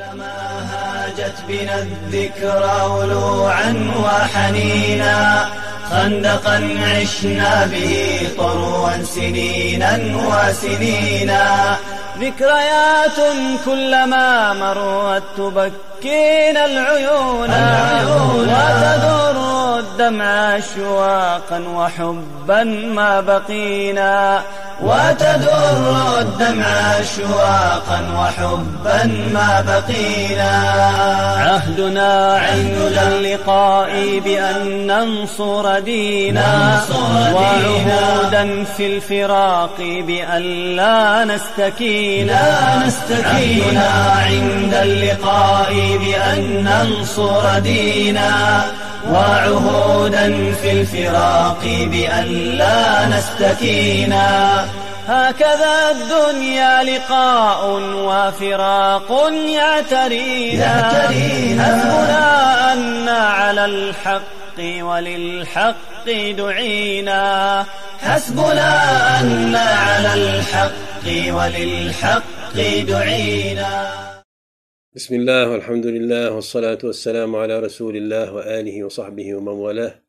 كلما هاجت بنا الذكرى ولوعا وحنينا خندقا عشنا به طروا سنينا وسنينا. ذكريات كلما مرت تبكينا العيون وتدر الدمع أشواقا وحبا ما بقينا. وتدر الدمع أشواقا وحبا ما بقينا. عهدنا عند اللقاء بأن ننصر دينا. وعهودا في الفراق بأن لا نستكينا. عهدنا عند اللقاء بأن ننصر دينا. وعهودا في الفراق بأن لا نستكينا هكذا الدنيا لقاء وفراق يعترينا. حسبنا أن على الحق وللحق دعينا. حسبنا أن على الحق وللحق دعينا. بسم الله والحمد لله والصلاة والسلام على رسول الله وآله وصحبه ومن والاه.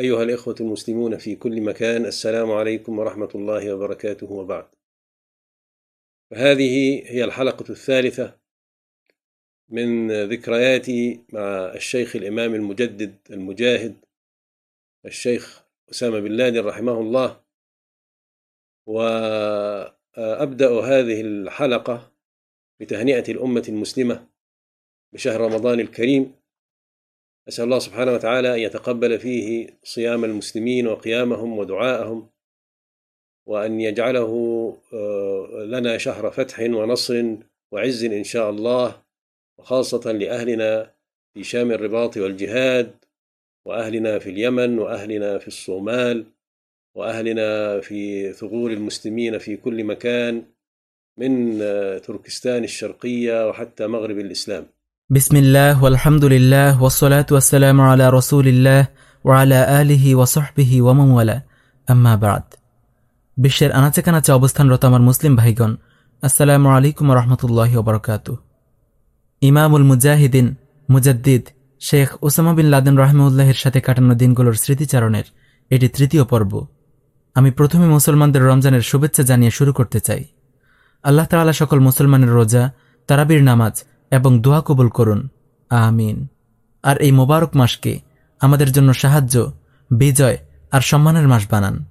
أيها الإخوة المسلمون في كل مكان السلام عليكم ورحمة الله وبركاته وبعد. فهذه هي الحلقة الثالثة من ذكرياتي مع الشيخ الإمام المجدد المجاهد الشيخ أسامة بن لادن رحمه الله. وأبدأ هذه الحلقة بتهنئة الأمة المسلمة بشهر رمضان الكريم أسأل الله سبحانه وتعالى أن يتقبل فيه صيام المسلمين وقيامهم ودعاءهم وأن يجعله لنا شهر فتح ونصر وعز إن شاء الله وخاصة لأهلنا في شام الرباط والجهاد وأهلنا في اليمن وأهلنا في الصومال وأهلنا في ثغور المسلمين في كل مكان. من تركستان الشرقية وحتى مغرب الإسلام بسم الله والحمد لله والصلاة والسلام على رسول الله وعلى آله وصحبه ومن والاه أما بعد বিশ্বের আনাচে কানাচে অবস্থানরত আমার মুসলিম ভাইগণ আসসালামু আলাইকুম রহমতুল্লাহ ওবরকাত ইমামুল মুজাহিদিন মুজাদ্দিদ শেখ ওসামা বিন লাদেন রহমউল্লাহের সাথে কাটানো দিনগুলোর স্মৃতিচারণের এটি তৃতীয় পর্ব আমি প্রথমে মুসলমানদের রমজানের শুভেচ্ছা জানিয়ে শুরু করতে চাই আল্লাহ তাআলা সকল মুসলমানের রোজা, তারাবির নামাজ এবং দোয়া কবুল করুন। আমিন। আর এই মোবারক মাসকে আমাদের জন্য সাহায্য, বিজয় আর সম্মানের মাস বানান।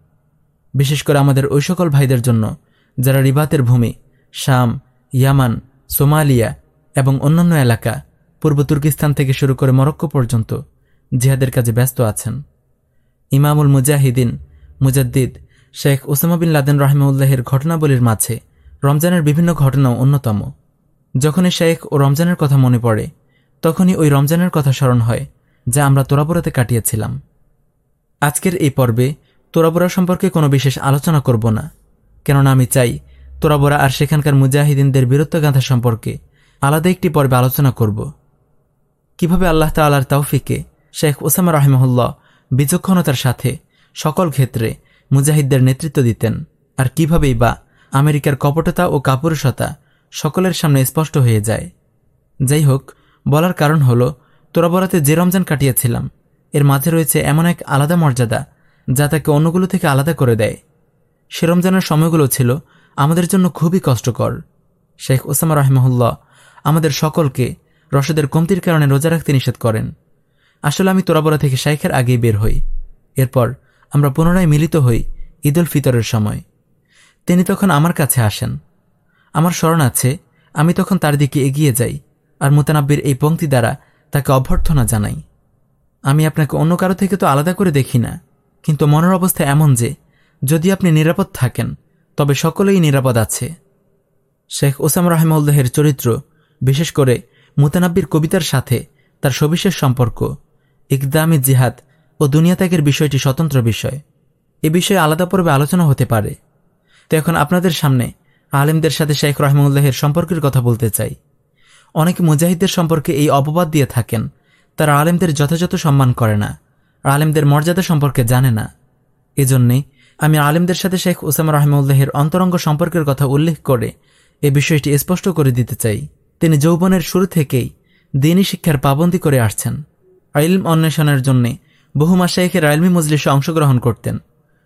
বিশেষ করে আমাদের ওই সকল ভাইদের জন্য যারা রিবাতের ভূমি, শাম, ইয়ামান, সোমালিয়া এবং অন্যান্য এলাকা, পূর্ব তুর্কিস্তান থেকে শুরু করে মরক্কো পর্যন্ত জিহাদের কাজে ব্যস্ত আছেন। ইমামুল মুজাহিদিন, মুজাদ্দিদ শেখ ওসামা বিন লাদেন রহমউল্লাহের ঘটনাবলীর মাঝে রমজানের বিভিন্ন ঘটনাও অন্যতম। যখনই শেখ ও রমজানের কথা মনে পড়ে, তখনই ওই রমজানের কথা স্মরণ হয়, যা আমরা তোরাবোরাতে কাটিয়েছিলাম। আজকের এই পর্বে তোরাবোরা সম্পর্কে কোনো বিশেষ আলোচনা করব না, কেননা আমি চাই তোরাবোরা আর সেখানকার মুজাহিদিনদের বীরত্বগাথা সম্পর্কে আলাদা একটি পর্বে আলোচনা করব। কীভাবে আল্লাহ তাল্লার তৌফিকে শেখ ওসামা রহমহল্লা বিচক্ষণতার সাথে সকল ক্ষেত্রে মুজাহিদদের নেতৃত্ব দিতেন, আর কিভাবেই বা আমেরিকার কপটতা ও কাপুরুষতা সকলের সামনে স্পষ্ট হয়ে যায়। যাই হোক বলার কারণ হল তোরাবরাতে যে রমজান কাটিয়েছিলাম, এর মাঝে রয়েছে এমন এক আলাদা মর্যাদা, যা তাকে অন্যগুলো থেকে আলাদা করে দেয়। সে রমজানের সময়গুলো ছিল আমাদের জন্য খুবই কষ্টকর। শেখ ওসামা রহমহুল্লাহ আমাদের সকলকে রসদের কমতির কারণে রোজা রাখতে নিষেধ করেন। আসলে আমি তোরাবরা থেকে শাইখের আগেই বের হই। এরপর আমরা পুনরায় মিলিত হই ঈদ উল ফিতরের সময়। তিনি তখন আমার কাছে আসেন। আমার স্মরণ আছে, আমি তখন তার দিকে এগিয়ে যাই আর মোতানাব্বির এই পঙ্ক্তি দ্বারা তাকে অভ্যর্থনা জানাই। আমি আপনাকে অন্য কারও থেকে তো আলাদা করে দেখি না, কিন্তু মনের অবস্থা এমন যে, যদি আপনি নিরাপদ থাকেন, তবে সকলেই নিরাপদ আছে। শেখ ওসাম রাহেমউল্লাহের চরিত্র, বিশেষ করে মুতানাব্বির কবিতার সাথে তার সবিশেষ সম্পর্ক, ইকদামি জিহাদ ও দুনিয়া ত্যাগের বিষয়টি স্বতন্ত্র বিষয়। এ বিষয়ে আলাদা পর্বে আলোচনা হতে পারে। তো এখন আপনাদের সামনে আলেমদের সাথে শেখ রহমউল্লাহের সম্পর্কের কথা বলতে চাই। অনেক মুজাহিদদের সম্পর্কে এই অপবাদ দিয়ে থাকেন। তারা আলেমদের যথাযথ সম্মান করে না, আলেমদের মর্যাদা সম্পর্কে জানে না। এজন্যে আমি আলেমদের সাথে শেখ ওসামা রহমউল্লাহের অন্তরঙ্গ সম্পর্কের কথা উল্লেখ করে এ বিষয়টি স্পষ্ট করে দিতে চাই। তিনি যৌবনের শুরু থেকেই দিনই শিক্ষার পাবন্দি করে আসছেন। আইলম অন্বেষণের জন্যে বহুমা শেখের আইলমি মজলিসে অংশগ্রহণ করতেন।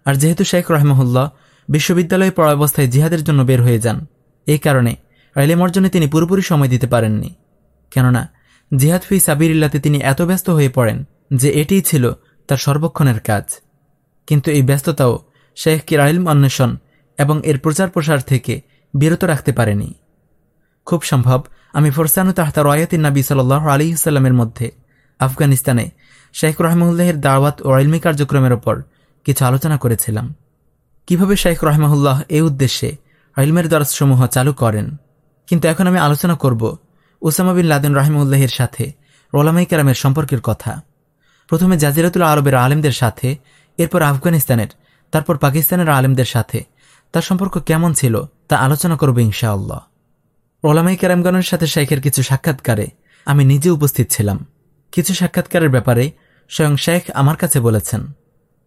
আর যেহেতু শেখ রহমহুল্লাহ বিশ্ববিদ্যালয়ে পড়া অবস্থায় জিহাদের জন্য বের হয়ে যান। এই কারণে আইলেম অর্জনে তিনি পুরোপুরি সময় দিতে পারেননি। কেননা, জিহাদ ফি সাবিরিল্লাতে তিনি এত ব্যস্ত হয়ে পড়েন যে এটিই ছিল তার সর্বক্ষণের কাজ। কিন্তু এই ব্যস্ততাও শেখ কিরাইলম অন্বেষণ এবং এর প্রচার প্রসার থেকে বিরত রাখতে পারেনি। খুব সম্ভব, আমি ফোরসানু তাহতা রয়াতিন নাবী সাল আলী ইসাল্লামের মধ্যে আফগানিস্তানে শেখ রহমুল্লাহের দাওয়াত ও আলমী কার্যক্রমের ওপর কিছু আলোচনা করেছিলাম। কীভাবে শেখ রহমাহুল্লাহ এই উদ্দেশ্যে আইলমের দরজসমূহ চালু করেন? কিন্তু এখন আমি আলোচনা করব ওসামা বিন লাদেন রাহিমউল্লাহের সাথে রোলামাই কেরামের সম্পর্কের কথা। প্রথমে জাজিরাতুল আরবের আলেমদের সাথে, এরপর আফগানিস্তানের, তারপর পাকিস্তানের আলেমদের সাথে। তার সম্পর্ক কেমন ছিল তা আলোচনা করব ইনশাআল্লাহ। রোলামাই কেরামগণের সাথে শেখের কিছু সাক্ষাৎকারে আমি নিজে উপস্থিত ছিলাম। কিছু সাক্ষাৎকারের ব্যাপারে স্বয়ং শেখ আমার কাছে বলেছেন,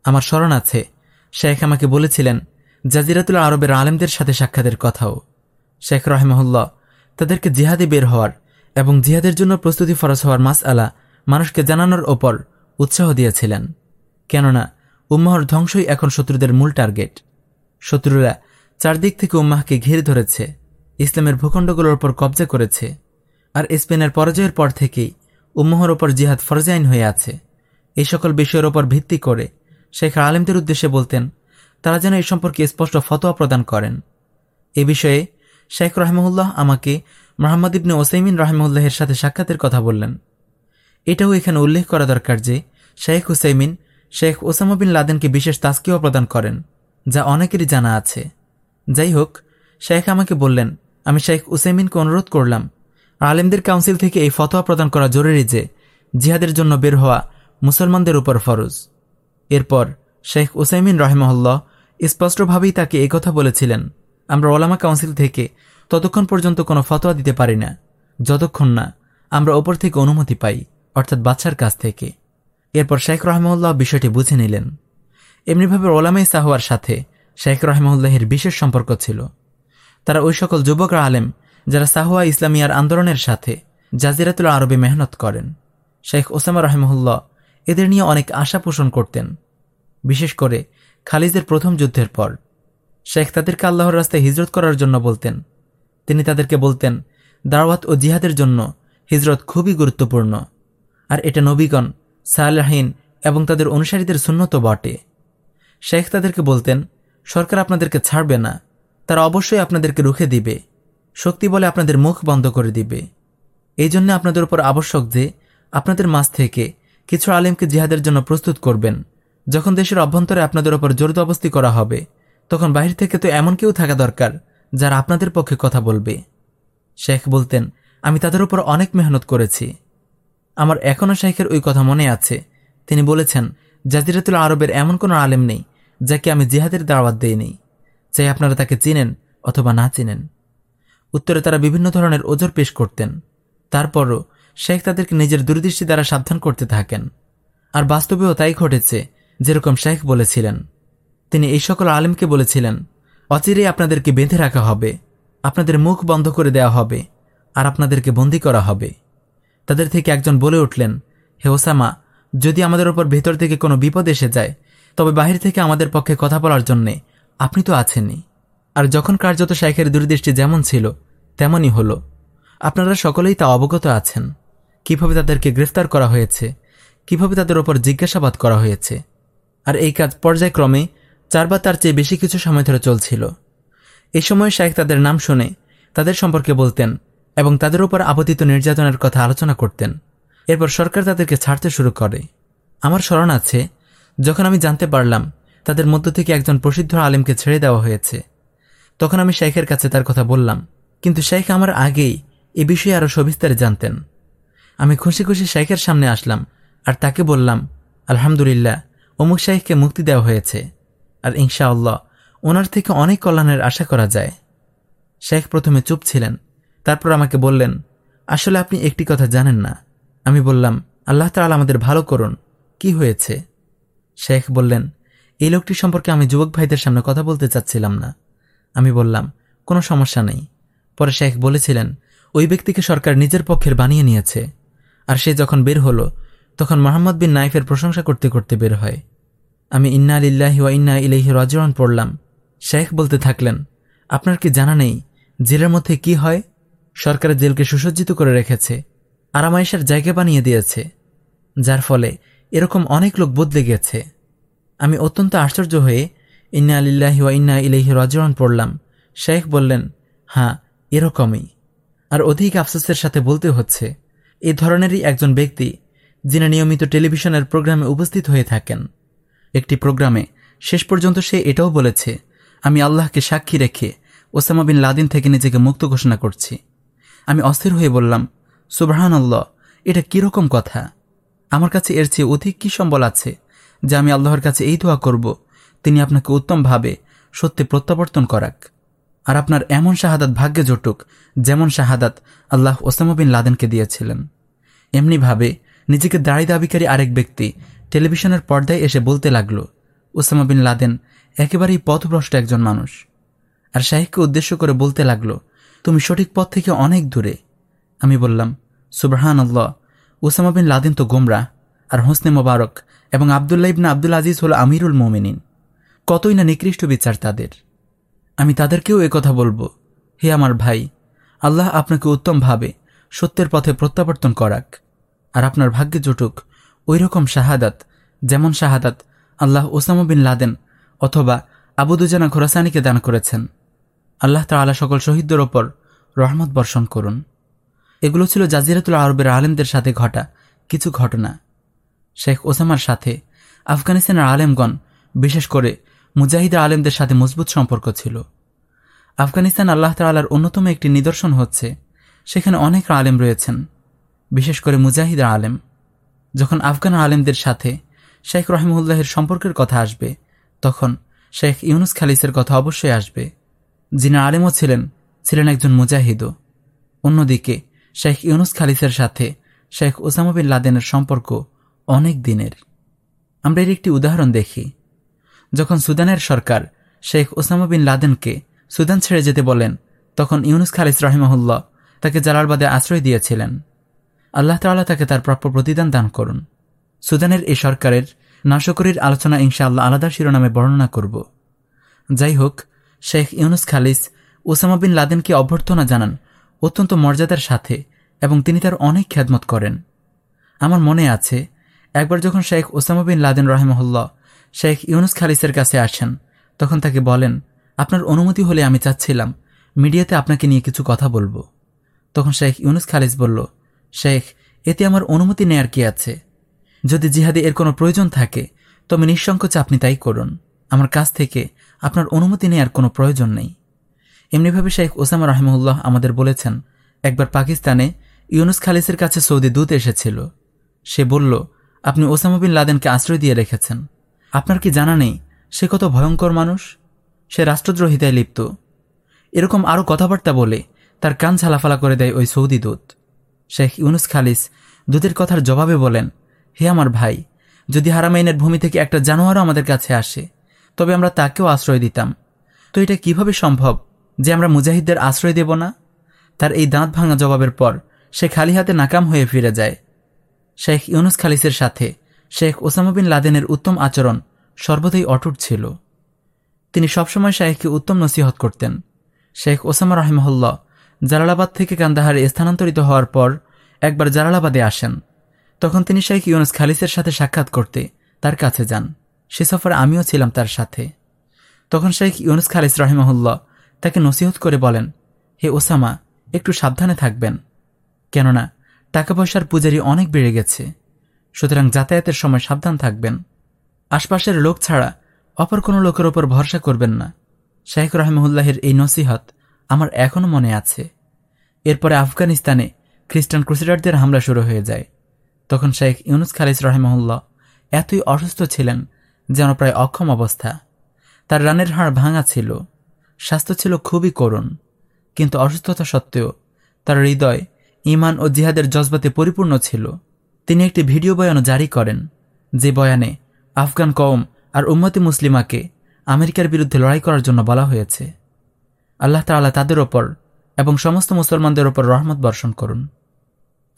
আমার স্মরণ আছে শেখ আমাকে বলেছিলেন, জাজিরাতুল আরবের আলেমদের সাথে সাক্ষাতের কথাও। শেখ রহমহুল্লাহ তাদেরকে জিহাদে বের হওয়ার এবং জিহাদের জন্য প্রস্তুতি ফরস হওয়ার মাস আলা মানুষকে জানানোর ওপর উৎসাহ দিয়েছিলেন। কেননা, উম্মাহর ধ্বংসই এখন শত্রুদের মূল টার্গেট। শত্রুরা চারদিক থেকে উম্মাহকে ঘিরে ধরেছে, ইসলামের ভূখণ্ডগুলোর ওপর কবজা করেছে, আর স্পেনের পরাজয়ের পর থেকেই উম্মাহর ওপর জিহাদ ফরজাইন হয়ে আছে। এই সকল বিষয়ের ওপর ভিত্তি করে শেখ আলেমদের উদ্দেশ্যে বলতেন, তারা যেন এই সম্পর্কে স্পষ্ট ফতোয়া প্রদান করেন। এ বিষয়ে শেখ রহমউল্লাহ আমাকে মোহাম্মদ ইবনে ওসাইমিন রহমউল্লাহের সাথে সাক্ষাতের কথা বললেন। এটাও এখানে উল্লেখ করা দরকার যে, শেখ হুসাইমিন শেখ ওসামা বিন লাদেনকে বিশেষ তাস্কিও প্রদান করেন, যা অনেকেরই জানা আছে। যাই হোক, শেখ আমাকে বললেন, আমি শেখ উসাইমিনকে অনুরোধ করলাম, আলেমদের কাউন্সিল থেকে এই ফতোয়া প্রদান করা জরুরি যে, জিহাদের জন্য বের হওয়া মুসলমানদের উপর ফরজ। এরপর শেখ উসাইমিন রহমহল্লা স্পষ্টভাবেই তাকে একথা বলেছিলেন, আমরা ওলামা কাউন্সিল থেকে ততক্ষণ পর্যন্ত কোনো ফতোয়া দিতে পারি না, যতক্ষণ না আমরা ওপর থেকে অনুমতি পাই, অর্থাৎ বাচ্চার কাছ থেকে। এরপর শেখ রহমউল্লাহ বিষয়টি বুঝে নিলেন। এমনিভাবে ওলামাই সাহওয়ার সাথে শেখ রহমউল্লাহের বিশেষ সম্পর্ক ছিল। তারা ওই সকল যুবকরা আলেম যারা সাহুয়া ইসলামিয়ার আন্দোলনের সাথে জাজিরাতুল আরবে মেহনত করেন। শেখ ওসামা রহমউল্লাহ এদের নিয়ে অনেক আশা পোষণ করতেন, বিশেষ করে খালিজের প্রথম যুদ্ধের পর। শেখ তাদেরকে আল্লাহর রাস্তায় হিজরত করার জন্য বলতেন। তিনি তাদেরকে বলতেন, দাওয়াত ও জিহাদের জন্য হিজরত খুবই গুরুত্বপূর্ণ, আর এটা নবীগণ, সালাহীন এবং তাদের অনুসারীদের শূন্যত বটে। শেখ তাদেরকে বলতেন, সরকার আপনাদেরকে ছাড়বে না, তারা অবশ্যই আপনাদেরকে রুখে দিবে, শক্তি বলে আপনাদের মুখ বন্ধ করে দিবে। এই জন্য আপনাদের উপর আবশ্যক যে আপনাদের মাছ থেকে কিছু আলেমকে জিহাদের জন্য প্রস্তুত করবেন। যখন দেশের অভ্যন্তরে আপনাদের ওপর জোরদবস্তি করা হবে, তখন বাহির থেকে তো এমন কেউ থাকা দরকার যারা আপনাদের পক্ষে কথা বলবে। শেখ বলতেন, আমি তাদের উপর অনেক মেহনত করেছি। আমার এখনও শেখের ওই কথা মনে আছে। তিনি বলেছেন, জাজিরাতুল আরবের এমন কোনো আলেম নেই যাকে আমি জিহাদের দাওয়াত দেইনি। চাই আপনারা তাকে চিনেন অথবা না চিনেন। উত্তরে তারা বিভিন্ন ধরনের ওজোর পেশ করতেন। তারপরও শেখ তাদেরকে নিজের দূরদৃষ্টি দ্বারা সাবধান করতে থাকেন। আর বাস্তবেও তাই ঘটেছে, যেরকম শেখ বলেছিলেন। তিনি এই সকল আলেমকে বলেছিলেন, অচিরেই আপনাদেরকে বেঁধে রাখা হবে, আপনাদের মুখ বন্ধ করে দেওয়া হবে, আর আপনাদেরকে বন্দি করা হবে। তাদের থেকে একজন বলে উঠলেন, হে ওসামা, যদি আমাদের ওপর ভেতর থেকে কোনো বিপদ এসে যায়, তবে বাহির থেকে আমাদের পক্ষে কথা বলার জন্যে আপনি তো আছেনই। আর যখন কার্যত শেখের দূরদৃষ্টি যেমন ছিল, তেমনই হল। আপনারা সকলেই তা অবগত আছেন। কীভাবে তাদেরকে গ্রেফতার করা হয়েছে, কীভাবে তাদের ওপর জিজ্ঞাসাবাদ করা হয়েছে। আর এই কাজ পর্যায়ক্রমে চার বা তার চেয়ে বেশি কিছু সময় ধরে চলছিল। এই সময় শাইখ তাদের নাম শুনে তাদের সম্পর্কে বলতেন এবং তাদের উপর আপতিত নির্যাতনের কথা আলোচনা করতেন। এরপর সরকার তাদেরকে ছাড়তে শুরু করে। আমার স্মরণ আছে, যখন আমি জানতে পারলাম তাদের মধ্য থেকে একজন প্রসিদ্ধ আলেমকে ছেড়ে দেওয়া হয়েছে, তখন আমি শেখের কাছে তার কথা বললাম। কিন্তু শেখ আমার আগেই এ বিষয়ে আরও সবিস্তারে জানতেন। আমি খুশি খুশি শেখের সামনে আসলাম, আর তাকে বললাম, আলহামদুলিল্লাহ, অমুক শাহিখকে মুক্তি দেওয়া হয়েছে, আর ইনশাআল্লাহ ওনার থেকে অনেক কল্যাণের আশা করা যায়। শেখ প্রথমে চুপ ছিলেন, তারপর আমাকে বললেন, আসলে আপনি একটি কথা জানেন না। আমি বললাম, আল্লাহ তালা আমাদের ভালো করুন, কি হয়েছে? শেখ বললেন, এই লোকটি সম্পর্কে আমি যুবক ভাইদের সামনে কথা বলতে চাচ্ছিলাম না। আমি বললাম, কোনো সমস্যা নেই। পরে শেখ বলেছিলেন, ওই ব্যক্তিকে সরকার নিজের পক্ষের বানিয়ে নিয়েছে। আর সে যখন বের হলো, তখন মোহাম্মদ বিন নাইফের প্রশংসা করতে করতে বের হয়। আমি ইন্না আলিল্লাহি ওয়া ইন্না ইলাইহি রাজিউন পড়লাম। শেখ বলতে থাকলেন, আপনার কি জানা নেই জেলের মধ্যে কি হয়? সরকারের জেলকে সুসজ্জিত করে রেখেছে আরামাইশার জায়গা বানিয়ে দিয়েছে, যার ফলে এরকম অনেক লোক বদলে গেছে। আমি অত্যন্ত আশ্চর্য হয়ে ইন্না আলিল্লাহি ওয়া ইন্না ইলাইহি রাজিউন পড়লাম। শেখ বললেন হ্যাঁ এরকমই। আর অধিক আফসোসের সাথে বলতে হচ্ছে এ ধরনেরই একজন ব্যক্তি, যিনি নিয়মিত টেলিভিশনের প্রোগ্রামে উপস্থিত হয়ে থাকেন। একটি প্রোগ্রামে শেষ পর্যন্ত সে এটাও বলেছে, আমি আল্লাহকে সাক্ষী রেখে ওসামা বিন লাদিন থেকে নিজেকে মুক্ত ঘোষণা করছি। আমি অস্থির হয়ে বললাম সুবাহান আল্লাহ এটা কীরকম কথা? আমার কাছে এর চেয়ে অধিক কী সম্বল আছে যে আমি আল্লাহর কাছে এই দোয়া করব? তিনি আপনাকে উত্তমভাবে সত্যি প্রত্যাবর্তন করাক। আর আপনার এমন শাহাদাত ভাগ্যে জটুক, যেমন শাহাদাত আল্লাহ ওসামা বিন লাদেনকে দিয়েছিলেন। এমনিভাবে নিজেকে দাড়ি দাবিকারী আরেক ব্যক্তি টেলিভিশনের পর্দায় এসে বলতে লাগল, ওসামা বিন লাদেন একেবারেই পথভ্রষ্ট একজন মানুষ। আর শাহিককে উদ্দেশ্য করে বলতে লাগল, তুমি সঠিক পথ থেকে অনেক দূরে। আমি বললাম সুবহান আল্লাহ ওসামা বিন লাদেন তো গোমরা, আর হোসনে মোবারক এবং আবদুল্লাহ ইবনা আব্দুল আজিজ হল আমিরুল মোমিনিন। কতই না নিকৃষ্ট বিচার তাদের। আমি তাদেরকেও কথা বলব। হে আমার ভাই, আল্লাহ আপনাকে উত্তমভাবে সত্যের পথে প্রত্যাবর্তন করাক, আর আপনার ভাগ্যে জুটুক ওই রকম শাহাদাত, যেমন শাহাদাত আল্লাহ ওসামা বিন লাদেন অথবা আবুদুজানা খোরাসানিকে দান করেছেন। আল্লাহ তালা সকল শহীদদের ওপর রহমত বর্ষণ করুন। এগুলো ছিল জাজিরাতুল আরবের আলেমদের সাথে ঘটা কিছু ঘটনা। শেখ ওসামার সাথে আফগানিস্তানের আলেমগণ বিশেষ করে মুজাহিদ আলেমদের সাথে মজবুত সম্পর্ক ছিল। আফগানিস্তান আল্লাহ তালার অন্যতম একটি নিদর্শন হচ্ছে, সেখানে অনেক আলেম রয়েছেন, বিশেষ করে মুজাহিদ আলেম। যখন আফগান আলেমদের সাথে শেখ রহমুল্লাহের সম্পর্কের কথা আসবে, তখন শেখ ইউনুস খালিসের কথা অবশ্যই আসবে। যিনি আলেমও ছিলেন ছিলেন একজন মুজাহিদও। অন্যদিকে শেখ ইউনুস খালিসের সাথে শেখ ওসামা বিন লাদেনের সম্পর্ক অনেক দিনের। আমরা এর একটি উদাহরণ দেখি। যখন সুদানের সরকার শেখ ওসামা বিন লাদেনকে সুদান ছেড়ে যেতে বলেন, তখন ইউনুস খালিস রহিমাহুল্লাহ তাকে জালালবাদে আশ্রয় দিয়েছিলেন। আল্লাহ তাল্লাহ তাকে তার প্রাপ্য প্রতিদান দান করুন। সুদানের এই সরকারের নাশকরির আলোচনা ইনশাআল্লাহ আলাদা শিরোনামে বর্ণনা করব। যাই হোক, শেখ ইউনুস খালিস ওসামা বিন লাদেনকে অভ্যর্থনা জানান অত্যন্ত মর্যাদার সাথে এবং তিনি তার অনেক খ্যাদমত করেন। আমার মনে আছে, একবার যখন শেখ ওসামা বিন লাদেন রহেমহল্লা শেখ ইউনুস খালিসের কাছে আসেন। তখন তাকে বলেন, আপনার অনুমতি হলে আমি চাচ্ছিলাম, মিডিয়াতে আপনাকে নিয়ে কিছু কথা বলব। তখন শেখ ইউনুস খালিস বলল, শেখ, এতে আমার অনুমতি নেয়ার কি আছে? যদি জিহাদে এর কোনো প্রয়োজন থাকে, তবে নিঃসংকোচে আপনি তাই করুন। আমার কাছ থেকে আপনার অনুমতি নেয়ার কোনো প্রয়োজন নেই। এমনিভাবে শেখ ওসামা রহমউল্লাহ আমাদের বলেছেন, একবার পাকিস্তানে ইউনুস খালিসের কাছে সৌদি দূত এসেছিল। সে বলল, আপনি ওসামা বিন লাদেনকে আশ্রয় দিয়ে রেখেছেন। আপনার কি জানা নেই? সে কত ভয়ঙ্কর মানুষ। সে রাষ্ট্রদ্রোহিতায় লিপ্ত। এরকম আরও কথাবার্তা বলে তার কান ছালাফালা করে দেয় ওই সৌদি দূত। শেখ ইউনুস খালিস দূতের কথার জবাবে বলেন, হে আমার ভাই, যদি হারামাইনের ভূমি থেকে একটা জানোয়ারও আমাদের কাছে আসে, তবে আমরা তাকেও আশ্রয় দিতাম। তো এটা কীভাবে সম্ভব যে আমরা মুজাহিদদের আশ্রয় দেব না? তার এই দাঁত ভাঙা জবাবের পর সে খালি হাতে নাকাম হয়ে ফিরে যায়। শেখ ইউনুস খালিসের সাথে শেখ ওসামা বিন লাদেনের উত্তম আচরণ সর্বদাই অটুট ছিল। তিনি সবসময় শাহেখকে উত্তম নসিহত করতেন। শেখ ওসামা রাহিমহল্লা জালালাবাদ থেকে কান্দাহারে স্থানান্তরিত হওয়ার পর একবার জালালাবাদে আসেন। তখন তিনি শেখ ইউনুস খালিসের সাথে সাক্ষাৎ করতে তার কাছে যান। সে সফরে আমিও ছিলাম তার সাথে। তখন শেখ ইউনুস খালিস রাহিমহল্লা তাকে নসিহত করে বলেন, হে ওসামা, একটু সাবধানে থাকবেন। কেননা টাকা পয়সার পূজারি অনেক বেড়ে গেছে। সুতরাং যাতায়াতের সময় সাবধান থাকবেন। আশপাশের লোক ছাড়া অপর কোনো লোকের ওপর ভরসা করবেন না। শাহেখ রহমউল্লাহের এই নসিহত আমার এখনও মনে আছে। এরপরে আফগানিস্তানে খ্রিস্টান ক্রুসিডারদের হামলা শুরু হয়ে যায়। তখন শেখ ইউনুস খালিস রহমউল্লাহ এতই অসুস্থ ছিলেন যেন প্রায় অক্ষম অবস্থা। তার রানের হাড় ভাঙা ছিল। স্বাস্থ্য ছিল খুবই করুণ। কিন্তু অসুস্থতা সত্ত্বেও তার হৃদয় ইমান ও জিহাদের জজবাতে পরিপূর্ণ ছিল। তিনি একটি ভিডিও বয়ানও জারি করেন, যে বয়ানে, আফগান কওম আর উম্মতি মুসলিমাকে আমেরিকার বিরুদ্ধে লড়াই করার জন্য বলা হয়েছে। আল্লাহ তাল্লাহ তাদের ওপর এবং সমস্ত মুসলমানদের ওপর রহমত বর্ষণ করুন।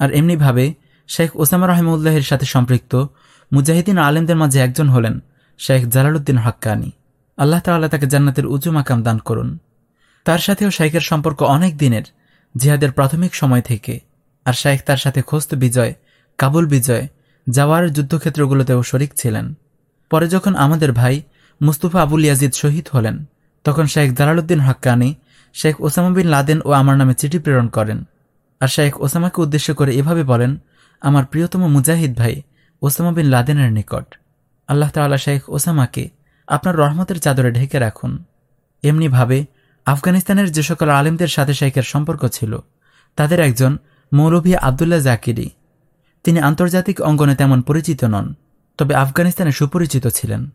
আর এমনিভাবে শেখ ওসামা রহমউল্লাহের সাথে সম্পৃক্ত মুজাহিদিন আলেমদের মাঝে একজন হলেন শেখ জালালউদ্দিন হাক্কানি। আল্লাহ তাল্লাহ তাকে জান্নাতের উঁচু মাকাম দান করুন। তার সাথেও শাইখের সম্পর্ক অনেক দিনের জিহাদের প্রাথমিক সময় থেকে, আর শাইখ তার সাথে খোস্ত বিজয় কাবুল বিজয় জাওয়ার যুদ্ধক্ষেত্রগুলোতেও শরিক ছিলেন। পরে যখন আমাদের ভাই মুস্তফা আবুল ইয়াজিদ শহীদ হলেন, তখন শেখ জালালউদ্দিন হাক্কানি, শেখ ওসামা বিন লাদেন ও আমার নামে চিঠি প্রেরণ করেন। আর শেখ ওসামাকে উদ্দেশ্য করে এভাবে বলেন, আমার প্রিয়তম মুজাহিদ ভাই ওসামা বিন লাদেনের নিকট। আল্লাহ তাল্লাহ শেখ ওসামাকে আপনার রহমতের চাদরে ঢেকে রাখুন। এমনিভাবে আফগানিস্তানের যে সকল আলেমদের সাথে শেখের সম্পর্ক ছিল, তাদের একজন মৌলভী আবদুল্লাহ জাকিরি তিনি আন্তর্জাতিক অঙ্গনে তেমন পরিচিত নন, তবে আফগানিস্তানে সুপরিচিত ছিলেন।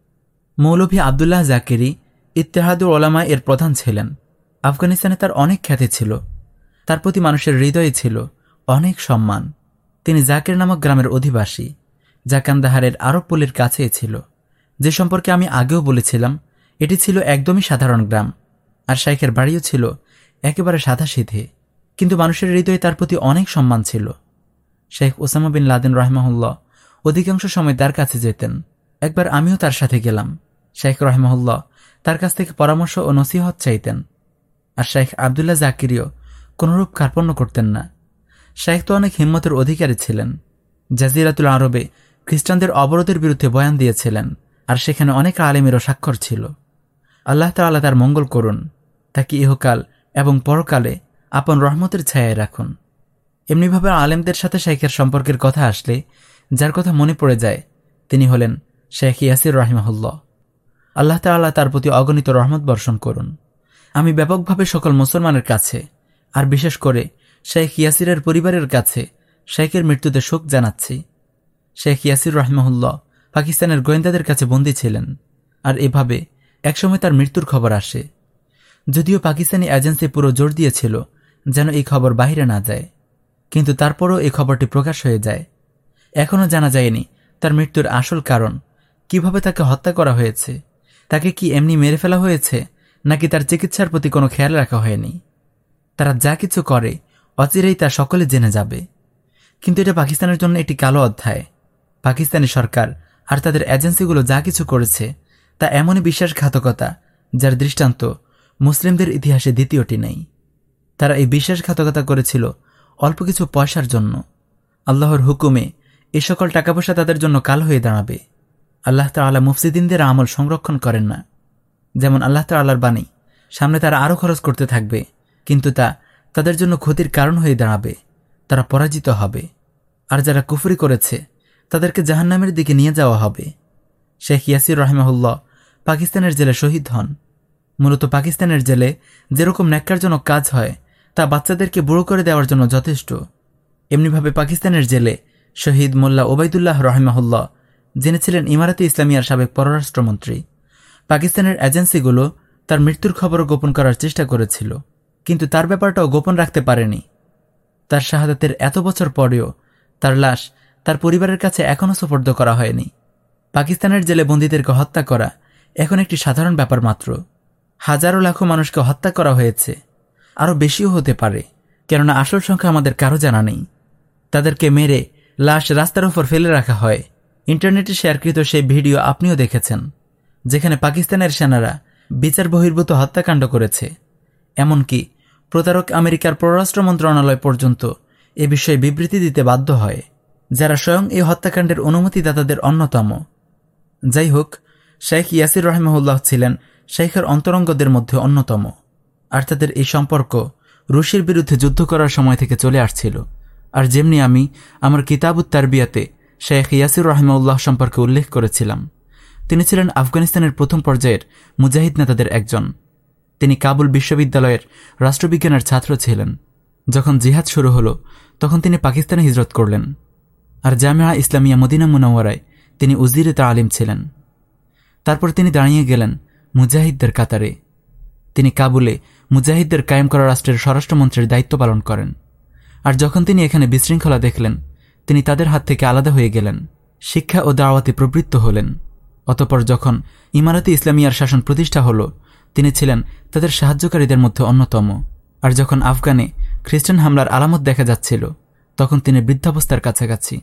মৌলভী আবদুল্লাহ জাকিরি ইত্তেহাদুল ওলামা এর প্রধান ছিলেন। আফগানিস্তানে তার অনেক খ্যাতি ছিল। তার প্রতি মানুষের হৃদয়ে ছিল অনেক সম্মান। তিনি জাকির নামক গ্রামের অধিবাসী, যা কান্দাহারের আরব পল্লীর কাছেই ছিল। যে সম্পর্কে আমি আগেও বলেছিলাম, এটি ছিল একদমই সাধারণ গ্রাম, আর শাইখের বাড়িও ছিল একেবারে সাদা সিধে কিন্তু মানুষের হৃদয়ে তার প্রতি অনেক সম্মান ছিল। শেখ ওসামা বিন লাদেন রহমাহুল্লাহ অধিকাংশ সময় তার কাছে যেতেন। একবার আমিও তার সাথে গেলাম। শেখ রহমাহুল্লাহ তার কাছ থেকে পরামর্শ ও নসিহত চাইতেন। আর শেখ আবদুল্লাহ জাকিরিও কোনরূপ কার্পণ্য করতেন না। শেখ তো অনেক হিম্মতের অধিকারী ছিলেন। জাজিরাতুল আরবে খ্রিস্টানদের অবরোধের বিরুদ্ধে বয়ান দিয়েছিলেন, আর সেখানে অনেক আলেমেরও স্বাক্ষর ছিল। আল্লাহ তাল্লাহ তার মঙ্গল করুন, তাকে ইহকাল এবং পরকালে আপন রহমতের ছায়ায় রাখুন। এমনিভাবে আলেমদের সাথে শেখের সম্পর্কের কথা আসলে, যার কথা মনে পড়ে যায়, তিনি হলেন শেখ ইয়াসির রাহিমাহুল্লাহ। আল্লাহ তাল্লাহ তার প্রতি অগণিত রহমত বর্ষণ করুন। আমি ব্যাপকভাবে সকল মুসলমানের কাছে, আর বিশেষ করে শেখ ইয়াসিরের পরিবারের কাছে, শেখের মৃত্যুতে শোক জানাচ্ছি। শেখ ইয়াসির রহমাহুল্লাহ পাকিস্তানের গোয়েন্দাদের কাছে বন্দী ছিলেন, আর এভাবে একসময় তার মৃত্যুর খবর আসে। যদিও পাকিস্তানি এজেন্সি পুরো জোর দিয়েছিল যেন এই খবর বাহিরে না যায়। কিন্তু তারপরও এই খবরটি প্রকাশ হয়ে যায়। এখনও জানা যায়নি তার মৃত্যুর আসল কারণ, কীভাবে তাকে হত্যা করা হয়েছে, তাকে কি এমনি মেরে ফেলা হয়েছে, নাকি তার চিকিৎসার প্রতি কোনো খেয়াল রাখা হয়নি। তারা যা কিছু করে, অচিরেই তা সকলে জেনে যাবে। কিন্তু এটা পাকিস্তানের জন্য একটি কালো অধ্যায়। পাকিস্তানি সরকার আর তাদের এজেন্সিগুলো যা কিছু করেছে, তা এমনই বিশ্বাসঘাতকতা, যার দৃষ্টান্ত মুসলিমদের ইতিহাসে দ্বিতীয়টি নেই। তারা এই বিশ্বাসঘাতকতা করেছিল অল্প কিছু পয়সার জন্য। আল্লাহর হুকুমে এ সকল টাকা পয়সা তাদের জন্য কাল হয়ে দাঁড়াবে। আল্লাহ তাল্লাহ মুফসিদিনদের আমল সংরক্ষণ করেন না। যেমন আল্লাহ তাল্লাহর বাণী, সামনে তারা আরও খরচ করতে থাকবে, কিন্তু তা তাদের জন্য ক্ষতির কারণ হয়ে দাঁড়াবে, তারা পরাজিত হবে। আর যারা কুফরি করেছে, তাদেরকে জাহান্নামের দিকে নিয়ে যাওয়া হবে। শেখ ইয়াসির রহমাহুল্লাহ পাকিস্তানের জেলে শহীদ হন। মূলত পাকিস্তানের জেলে যেরকম ন্যাক্কারজনক কাজ হয় তা বাচ্চাদেরকে বুড়ো করে দেওয়ার জন্য যথেষ্ট। এমনিভাবে পাকিস্তানের জেলে শহীদ মোল্লা ওবায়দুল্লাহ রহমাহুল্লাহ, যিনি ছিলেন ইমারাতে ইসলামিয়ার সাবেক পররাষ্ট্রমন্ত্রী, পাকিস্তানের এজেন্সিগুলো তার মৃত্যুর খবরও গোপন করার চেষ্টা করেছিল, কিন্তু তার ব্যাপারটাও গোপন রাখতে পারেনি। তার শাহাদাতের এত বছর পরেও তার লাশ তার পরিবারের কাছে এখনও সুপর্দ করা হয়নি। পাকিস্তানের জেলে বন্দীদেরকে হত্যা করা এখন একটি সাধারণ ব্যাপার মাত্র। হাজারো লাখো মানুষকে হত্যা করা হয়েছে। আরও বেশিও হতে পারে, কেননা আসল সংখ্যা আমাদের কারও জানা নেই। তাদেরকে মেরে লাশ রাস্তার উপর ফেলে রাখা হয়। ইন্টারনেটে শেয়ারকৃত সেই ভিডিও আপনিও দেখেছেন, যেখানে পাকিস্তানের সেনারা বিচার বহির্ভূত হত্যাকাণ্ড করেছে। এমনকি প্রতারক আমেরিকার পররাষ্ট্র মন্ত্রণালয় পর্যন্ত এ বিষয়ে বিবৃতি দিতে বাধ্য হয়, যারা স্বয়ং এই হত্যাকাণ্ডের অনুমতিদাতাদের অন্যতম। যাই হোক, শেখ ইয়াসির রহমাউল্লাহ ছিলেন শেখের অন্তরঙ্গদের মধ্যে অন্যতম। আর তাদের এই সম্পর্ক রুশের বিরুদ্ধে যুদ্ধ করার সময় থেকে চলে আসছিল। আর যেমনি আমি আমার কিতাবুত তারবিয়াতে শেখ ইয়াসির রহমাউল্লাহ সম্পর্কে উল্লেখ করেছিলাম। তিনি ছিলেন আফগানিস্তানের প্রথম পর্যায়ের মুজাহিদ নেতাদের একজন। তিনি কাবুল বিশ্ববিদ্যালয়ের রাষ্ট্রবিজ্ঞানের ছাত্র ছিলেন। যখন জিহাদ শুরু হলো, তখন তিনি পাকিস্তানে হিজরত করলেন। আর জামিয়া ইসলামিয়া মদিনা মুনাওয়ারায় তিনি উজিরে তালিম ছিলেন। তারপর তিনি দাঁড়িয়ে গেলেন মুজাহিদদের কাতারে। তিনি কাবুলে মুজাহিদদের কায়েম করা রাষ্ট্রের স্বরাষ্ট্রমন্ত্রীর দায়িত্ব পালন করেন। আর যখন তিনি এখানে বিশৃঙ্খলা দেখলেন, তিনি তাদের হাত থেকে আলাদা হয়ে গেলেন। শিক্ষা ও দাওয়াতে প্রবৃত্ত হলেন। অতপর যখন ইমারতি ইসলামিয়ার শাসন প্রতিষ্ঠা হল, তিনি ছিলেন তাদের সাহায্যকারীদের মধ্যে অন্যতম। আর যখন আফগানে খ্রিস্টান হামলার আলামত দেখা যাচ্ছিল, তখন তিনি বৃদ্ধাবস্থার কাছাকাছি।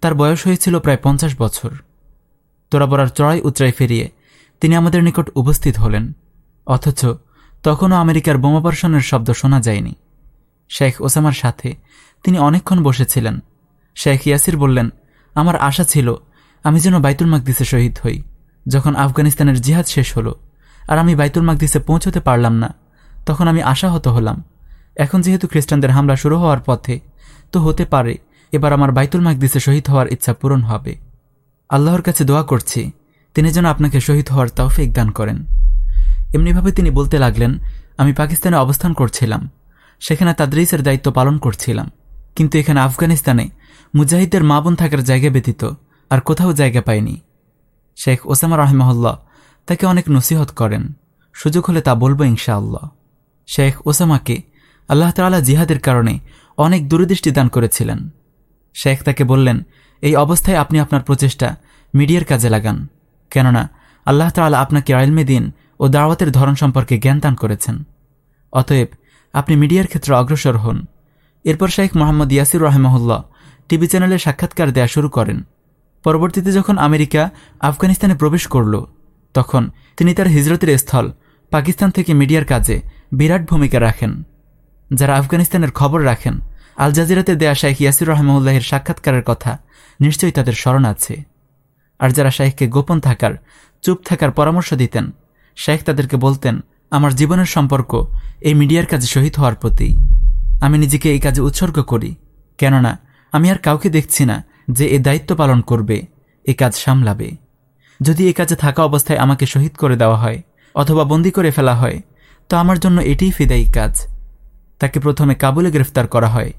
তার বয়স হয়েছিল প্রায় পঞ্চাশ বছর। তোরাবরার চড়াই উচ্চাই ফেরিয়ে তিনি আমাদের নিকট উপস্থিত হলেন। অথচ তখনও আমেরিকার বোমাবর্ষণের শব্দ শোনা যায়নি। শেখ ওসামার সাথে তিনি অনেকক্ষণ বসেছিলেন। শেখ ইয়াসির বললেন, আমার আশা ছিল আমি যেন বাইতুল মাকদিসে শহীদ হই। যখন আফগানিস্তানের জিহাদ শেষ হলো আর আমি বাইতুল মাকদিসে পৌঁছতে পারলাম না, তখন আমি আশাহত হলাম। এখন যেহেতু খ্রিস্টানদের হামলা শুরু হওয়ার পথে, তো হতে পারে এবার আমার বাইতুল মাকদিসে শহীদ হওয়ার ইচ্ছা পূরণ হবে। আল্লাহর কাছে দোয়া করছি, তিনি যেন আপনাকে শহীদ হওয়ার তৌফিক দান করেন। এমনিভাবে তিনি বলতে লাগলেন, আমি পাকিস্তানে অবস্থান করছিলাম। সেখানে তাদ্রিসের দায়িত্ব পালন করছিলাম। কিন্তু এখানে আফগানিস্তানে মুজাহিদের মা বোন থাকার জায়গা ব্যতীত আর কোথাও জায়গা পায়নি শেখ ওসামা রহমহল্লা তাকে অনেক নসিহত করেন। সুযোগ হলে তা বলব ইনশাআল্লাহ। শেখ ওসামাকে আল্লাহ তালা জিহাদের কারণে অনেক দূরদৃষ্টি দান করেছিলেন। শেখ তাকে বললেন, এই অবস্থায় আপনি আপনার প্রচেষ্টা মিডিয়ার কাজে লাগান। কেননা আল্লাহ তালা আপনাকে আইলমে দিন ও দাওয়াতের ধরন সম্পর্কে জ্ঞান দান করেছেন। অতএব, আপনি মিডিয়ার ক্ষেত্রে অগ্রসর হন। এরপর শেখ মোহাম্মদ ইয়াসির রহমহুল্লাহ টিভি চ্যানেলে সাক্ষাৎকার দেয়া শুরু করেন। পরবর্তীতে যখন আমেরিকা আফগানিস্তানে প্রবেশ করল, তখন তিনি তার হিজরতের স্থল পাকিস্তান থেকে মিডিয়ার কাজে বিরাট ভূমিকা রাখেন। যারা আফগানিস্তানের খবর রাখেন, আল জাজিরাতে দেয়া শাইখ ইয়াসির রহমউল্লাহের সাক্ষাৎকারের কথা নিশ্চয়ই তাদের স্মরণ আছে। আর যারা শাইখকে গোপন থাকার, চুপ থাকার পরামর্শ দিতেন শাইখ তাদেরকে বলতেন, আমার জীবনের সম্পর্ক এই মিডিয়ার কাজে শহীদ হওয়ার প্রতি। আমি নিজেকে এই কাজে উৎসর্গ করি। কেননা, আমি আর কাউকে দেখছি না যে এ দায়িত্ব পালন করবে, এ কাজ সামলাবে। যদি এ কাজে থাকা অবস্থায় আমাকে শহীদ করে দেওয়া হয় অথবা বন্দি করে ফেলা হয়, তো আমার জন্য এটিই ফিদায়ী কাজ। তাকে প্রথমে কাবুলে গ্রেফতার করা হয়,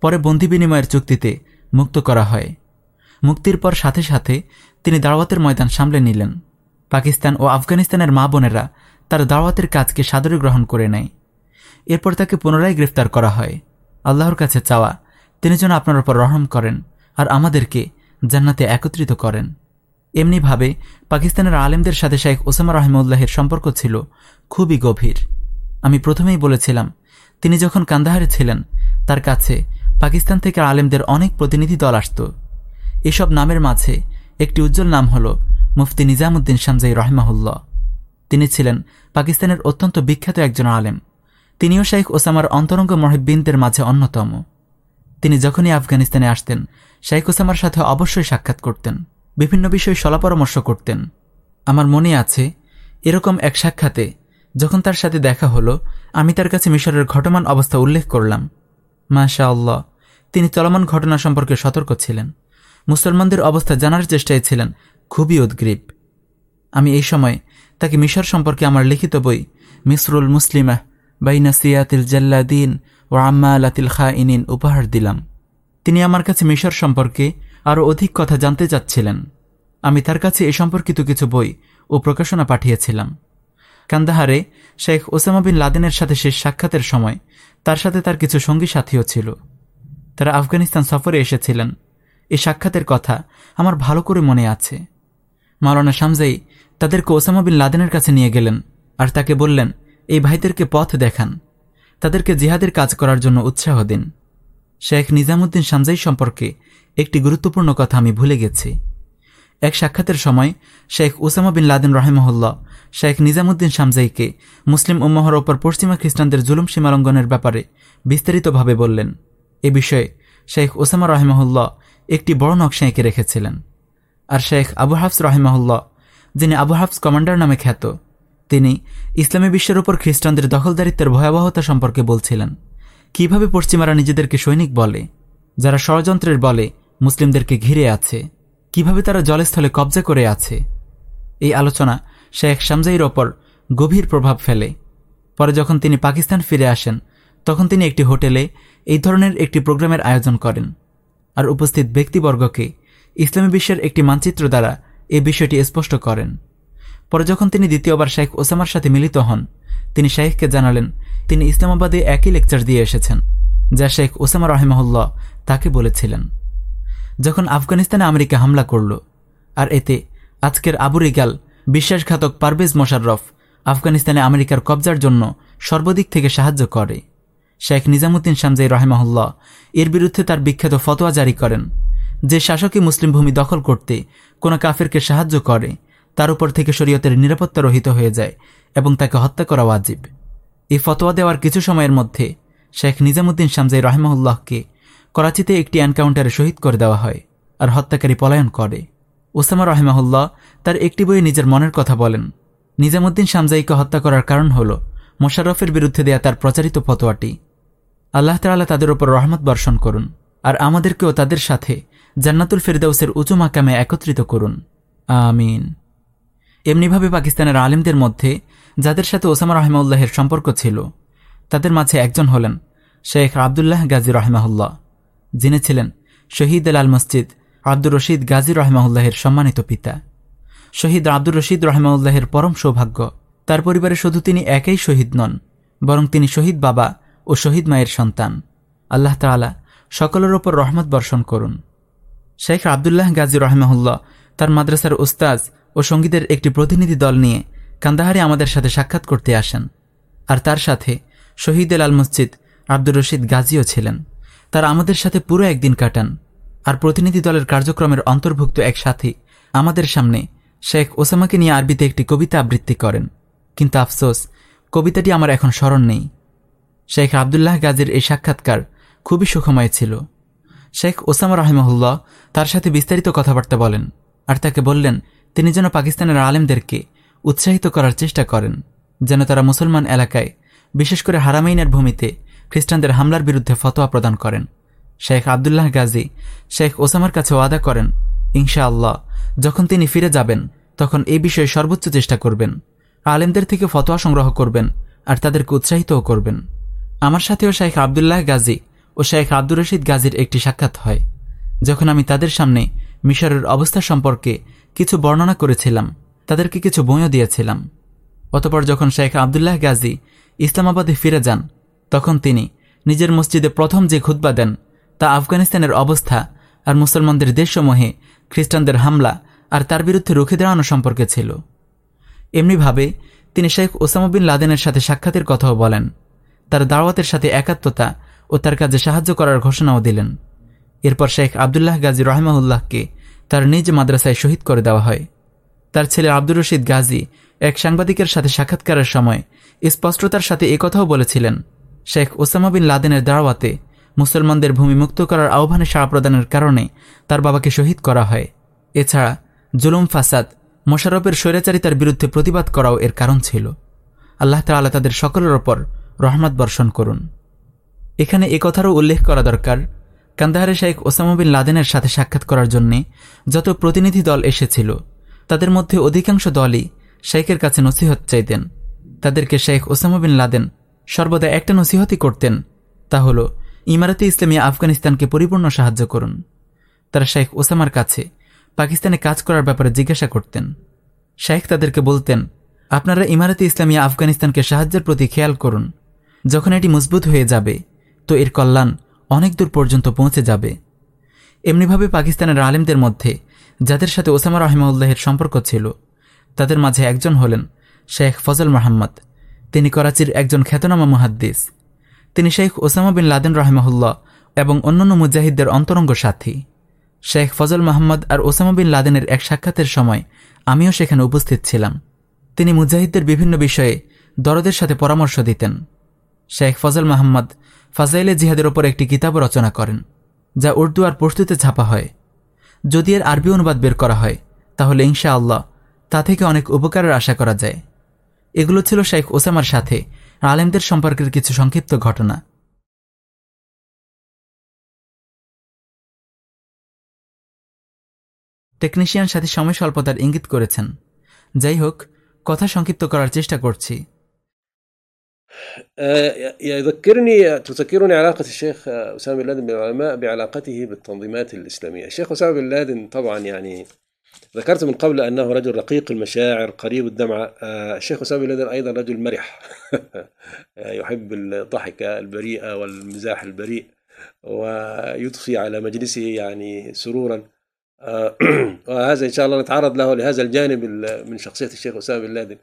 পরে বন্দি বিনিময়ের চুক্তিতে মুক্ত করা হয়। মুক্তির পর সাথে সাথে তিনি দাওয়াতের ময়দান সামলে নিলেন। পাকিস্তান ও আফগানিস্তানের মা বোনেরা তার দাওয়াতের কাজকে সাদরে গ্রহণ করে নেয়। এরপর তাকে পুনরায় গ্রেফতার করা হয়। আল্লাহর কাছে চাওয়া, তিনি যেন আপনার ওপর রহম করেন আর আমাদেরকে জান্নাতে একত্রিত করেন। এমনিভাবে পাকিস্তানের আলেমদের সাথে শাইখ ওসামা রহমউল্লাহের সম্পর্ক ছিল খুবই গভীর। আমি প্রথমেই বলেছিলাম, তিনি যখন কান্দাহারে ছিলেন, তার কাছে পাকিস্তান থেকে আলেমদের অনেক প্রতিনিধি দল আসত। এসব নামের মাঝে একটি উজ্জ্বল নাম হল মুফতি নিজামুদ্দিন শামজাই রহমাহুল্লাহ। তিনি ছিলেন পাকিস্তানের অত্যন্ত বিখ্যাত একজন আলেম। তিনিও শাইখ ওসামার অন্তরঙ্গ মহিবিনদের মাঝে অন্যতম। তিনি যখনই আফগানিস্তানে আসতেন, শাইখ ওসামার সাথে অবশ্যই সাক্ষাৎ করতেন, বিভিন্ন বিষয়ে সলাপরামর্শ করতেন। আমার মনে আছে, এরকম এক সাক্ষাতে যখন তার সাথে দেখা হলো, আমি তার কাছে মিশরের ঘটমান অবস্থা উল্লেখ করলাম। মাশা আল্লাহ তিনি চলমান ঘটনা সম্পর্কে সতর্ক ছিলেন। মুসলমানদের অবস্থা জানার চেষ্টায় ছিলেন। খুবই উদ্গ্রীব। আমি এই সময় তাকে মিশর সম্পর্কে আমার লিখিত বই, মিসরুল মুসলিমাহ বাইনা সিয়াতিল জাল্লাদিন ও আম্মা আলাতিল খা ইনিন উপহার দিলাম। তিনি আমার কাছে মিশর সম্পর্কে আরও অধিক কথা জানতে চাচ্ছিলেন। আমি তার কাছে এ সম্পর্কিত কিছু বই ও প্রকাশনা পাঠিয়েছিলাম। কান্দাহারে শেখ ওসামা বিন লাদেনের সাথে শেষ সাক্ষাতের সময় তার সাথে তার কিছু সঙ্গী সাথীও ছিল। তারা আফগানিস্তান সফরে এসেছিলেন। এই সাক্ষাতের কথা আমার ভালো করে মনে আছে। মাওলানা শামজাই তাদেরকে ওসামা বিন লাদেনের কাছে নিয়ে গেলেন আর তাকে বললেন, এই ভাইদেরকে পথ দেখান। তাদেরকে জিহাদের কাজ করার জন্য উৎসাহ দিন। শেখ নিজামুদ্দিন শামজাই সম্পর্কে একটি গুরুত্বপূর্ণ কথা আমি ভুলে গেছি। এক সাক্ষাতের সময় শেখ উসামা বিন লাদেন রহেমহল্লা শেখ নিজামুদ্দিন শামজাইকে মুসলিম উম্মহর ওপর পশ্চিমা খ্রিস্টানদের জুলুম সীমালঙ্ঘনের ব্যাপারে বিস্তারিতভাবে বললেন। এ বিষয়ে শেখ ওসামা রহেমহল্লা একটি বড় নকশা এঁকে রেখেছিলেন। আর শেখ আবু হাফস রহেমাহুল্লাহ, যিনি আবু হাফস কমান্ডার নামে খ্যাত, তিনি ইসলামী বিশ্বের উপর খ্রিস্টানদের দখলদারিত্বের ভয়াবহতা সম্পর্কে বলছিলেন। কীভাবে পশ্চিমারা নিজেদেরকে সৈনিক বলে, যারা ষড়যন্ত্রের বলে মুসলিমদেরকে ঘিরে আছে, কীভাবে তারা জলস্থলে কবজা করে আছে? এই আলোচনা শেখ শামজাইর ওপর গভীর প্রভাব ফেলে। পরে যখন তিনি পাকিস্তান ফিরে আসেন, তখন তিনি একটি হোটেলে এই ধরনের একটি প্রোগ্রামের আয়োজন করেন। আর উপস্থিত ব্যক্তিবর্গকে ইসলামী বিশ্বের একটি মানচিত্র দ্বারা এই বিষয়টি স্পষ্ট করেন। পরে যখন তিনি দ্বিতীয়বার শেখ ওসামার সাথে মিলিত হন, তিনি শাইখকে জানালেন, তিনি ইসলামাবাদে একই লেকচার দিয়ে এসেছেন, যা শেখ ওসামা রহেমহল্লা তাকে বলেছিলেন। যখন আফগানিস্তানে আমেরিকা হামলা করল, আর এতে আজকের আবু রিগাল, বিশ্বাসঘাতক পারভেজ মোশাররফ আফগানিস্তানে আমেরিকার কবজার জন্য সর্বদিক থেকে সাহায্য করে। শেখ নিজামুদ্দিন শামজাই রহেমাহুল্লাহ। এর বিরুদ্ধে তার বিখ্যাত ফতোয়া জারি করেন। যে শাসকই মুসলিম ভূমি দখল করতে কোনো কাফেরকে সাহায্য করে, তার উপর থেকে শরীয়তের নিরাপত্তা রহিত হয়ে যায় এবং তাকে হত্যা করা ওয়াজিব। এই ফতোয়া দেওয়ার কিছু সময়ের মধ্যে শেখ নিজামুদ্দিন শামজাই রহমাউল্লাহকে করাচিতে একটি এনকাউন্টারে শহীদ করে দেওয়া হয় আর হত্যাকারী পলায়ন করে। ওসামা রহমাহুল্লাহ তার একটি বইয়ে নিজের মনের কথা বলেন। নিজামুদ্দিন শামজাইকে হত্যা করার কারণ হল মোশাররফের বিরুদ্ধে দেয়া তার প্রচারিত ফতোয়াটি। আল্লাহ তালা তাদের ওপর রহমত বর্ষণ করুন, আর আমাদেরকেও তাদের সাথে জান্নাতুল ফেরদাউসের উঁচু মাকামে একত্রিত করুন। আমিন। এমনিভাবে পাকিস্তানের আলিমদের মধ্যে যাদের সাথে ওসামা রহমাউল্লাহের সম্পর্ক ছিল, তাদের মাঝে একজন হলেন শেখ আবদুল্লাহ গাজী রহমাহুল্লাহ। যিনি ছিলেন শহীদ আল মসজিদ আব্দুর রশিদ গাজী রহমাউল্লাহের সম্মানিত পিতা। শহীদ আব্দুর রশিদ রহমাউল্লাহের পরম সৌভাগ্য। তার পরিবারে শুধু তিনি একাই শহীদ নন, বরং তিনি শহীদ বাবা ও শহীদ মায়ের সন্তান। আল্লাহ তালা সকলের ওপর রহমত বর্ষণ করুন। শেখ আবদুল্লাহ গাজী রহমাহুল্লাহ তার মাদ্রাসার উস্তাজ ও সঙ্গীদের একটি প্রতিনিধি দল নিয়ে কান্দাহারে আমাদের সাথে সাক্ষাৎ করতে আসেন। আর তার সাথে শহীদ আল মসজিদ আব্দুর রশিদ গাজীও ছিলেন। তারা আমাদের সাথে পুরো একদিন কাটান। আর প্রতিনিধি দলের কার্যক্রমের অন্তর্ভুক্ত এক সাথী আমাদের সামনে শেখ ওসামাকে নিয়ে আরবিতে একটি কবিতা আবৃত্তি করেন। কিন্তু আফসোস, কবিতাটি আমার এখন স্মরণ নেই। শেখ আবদুল্লাহ গাজীর এই সাক্ষাৎকার খুবই সুখময় ছিল। শেখ ওসামা রহমহুল্লাহ তার সাথে বিস্তারিত কথাবার্তা বলেন আর তাকে বললেন, তিনি যেন পাকিস্তানের আলেমদেরকে উৎসাহিত করার চেষ্টা করেন, যেন তারা মুসলমান এলাকায়, বিশেষ করে হারামাইনের ভূমিতে, খ্রিস্টানদের হামলার বিরুদ্ধে ফতোয়া প্রদান করেন। শেখ আবদুল্লাহ গাজী শেখ ওসামার কাছে ওয়াদা করেন ইনশা আল্লাহ যখন তিনি ফিরে যাবেন, তখন এই বিষয়ে সর্বোচ্চ চেষ্টা করবেন। আলেমদের থেকে ফতোয়া সংগ্রহ করবেন আর তাদেরকে উৎসাহিতও করবেন। আমার সাথেও শেখ আবদুল্লাহ গাজী ও শেখ আব্দুর রশিদ গাজীর একটি সাক্ষাৎ হয়, যখন আমি তাদের সামনে মিশরের অবস্থা সম্পর্কে কিছু বর্ণনা করেছিলাম, তাদেরকে কিছু বইও দিয়েছিলাম। অতপর যখন শেখ আবদুল্লাহ গাজী ইসলামাবাদে ফিরে যান, তখন তিনি নিজের মসজিদে প্রথম যে খুদ্া দেন, তা আফগানিস্তানের অবস্থা আর মুসলমানদের দেশসমূহে খ্রিস্টানদের হামলা আর তার বিরুদ্ধে রুখে দাঁড়ানো সম্পর্কে ছিল। এমনিভাবে তিনি শেখ ওসামা বিন লাদেনের সাথে সাক্ষাতের কথাও বলেন। তার দাওয়াতের সাথে একাত্মতা ও তার কাজে সাহায্য করার ঘোষণাও দিলেন। এরপর শেখ আবদুল্লাহ গাজী রহমাউল্লাহকে তার নিজ মাদ্রাসায় শহীদ করে দেওয়া হয়। তার ছেলে আব্দুর রশিদ গাজী এক সাংবাদিকের সাথে সাক্ষাৎকারের সময় স্পষ্টতার সাথে একথাও বলেছিলেন, শেখ ওসামা বিন লাদেনের দাওয়াতে মুসলমানদের ভূমি মুক্ত করার আহ্বানে সাড়া প্রদানের কারণে তার বাবাকে শহীদ করা হয়। এছাড়া জুলুম, ফাসাদ মোশারফের স্বৈরাচারিতার বিরুদ্ধে প্রতিবাদ করাও এর কারণ ছিল। আল্লাহ তালা তাদের সকলের ওপর রহমত বর্ষণ করুন। এখানে একথারও উল্লেখ করা দরকার কান্দাহারে শেখ ওসামা বিন লাদেনের সাথে সাক্ষাৎ করার জন্যে যত প্রতিনিধি দল এসেছিল, তাদের মধ্যে অধিকাংশ দলই শেখের কাছে নসিহত চাইতেন। তাদেরকে শেখ ওসামা বিন লাদেন সর্বদা একটা নসিহতই করতেন, তা হল ইমারাতে ইসলামী আফগানিস্তানকে পরিপূর্ণ সাহায্য করুন। তারা শেখ ওসামার কাছে পাকিস্তানে কাজ করার ব্যাপারে জিজ্ঞাসা করতেন। শেখ তাদেরকে বলতেন, আপনারা ইমারাতে ইসলামী আফগানিস্তানকে সাহায্যের প্রতি খেয়াল করুন। যখন এটি মজবুত হয়ে যাবে, তো এর কল্যাণ অনেক দূর পর্যন্ত পৌঁছে যাবে। এমনিভাবে পাকিস্তানের আলেমদের মধ্যে, যাদের সাথে ওসামা রহমাউল্লাহের সম্পর্ক ছিল, তাদের মাঝে একজন হলেন শেখ ফজল মাহমদ তিনি করাচির একজন খ্যাতনামা মুহাদ্দিস। তিনি শেখ ওসামা বিন লাদেন রহমাহুল্লাহ এবং অন্যান্য মুজাহিদদের অন্তরঙ্গ সাথী। শেখ ফজল মাহমদ আর ওসামা বিন লাদেনের এক সাক্ষাতের সময় আমিও সেখানে উপস্থিত ছিলাম। তিনি মুজাহিদদের বিভিন্ন বিষয়ে দরদের সাথে পরামর্শ দিতেন। শেখ ফজল মাহমদ ফাজাইলে জিহাদের ওপর একটি কিতাব রচনা করেন, যা উর্দু আর পশতুতে ছাপা হয়। যদি এর আরবি অনুবাদ বের করা হয়, তাহলে ইনশা আল্লাহ তা থেকে অনেক উপকারের আশা করা যায়। এগুলো ছিল শেখ ওসামার সাথে আলেমদের সম্পর্কের কিছু সংক্ষিপ্ত ঘটনা। টেকনিশিয়ান সাথে সময় স্বল্পতার ইঙ্গিত করেছেন। যাই হোক, কথা সংক্ষিপ্ত করার চেষ্টা করছি। يذكرني تذكرني علاقة الشيخ أسامة بن لادن بالعلماء بعلاقته بالتنظيمات الإسلامية. الشيخ أسامة بن لادن طبعا يعني ذكرت من قبل أنه رجل رقيق المشاعر قريب الدمعة. الشيخ أسامة بن لادن أيضا رجل مرح. يحب الضحكة البريئة والمزاح البريء ويضفي على مجلسه يعني سرورا. وهذا إن شاء الله نتعرض له لهذا الجانب من شخصية الشيخ أسامة بن لادن.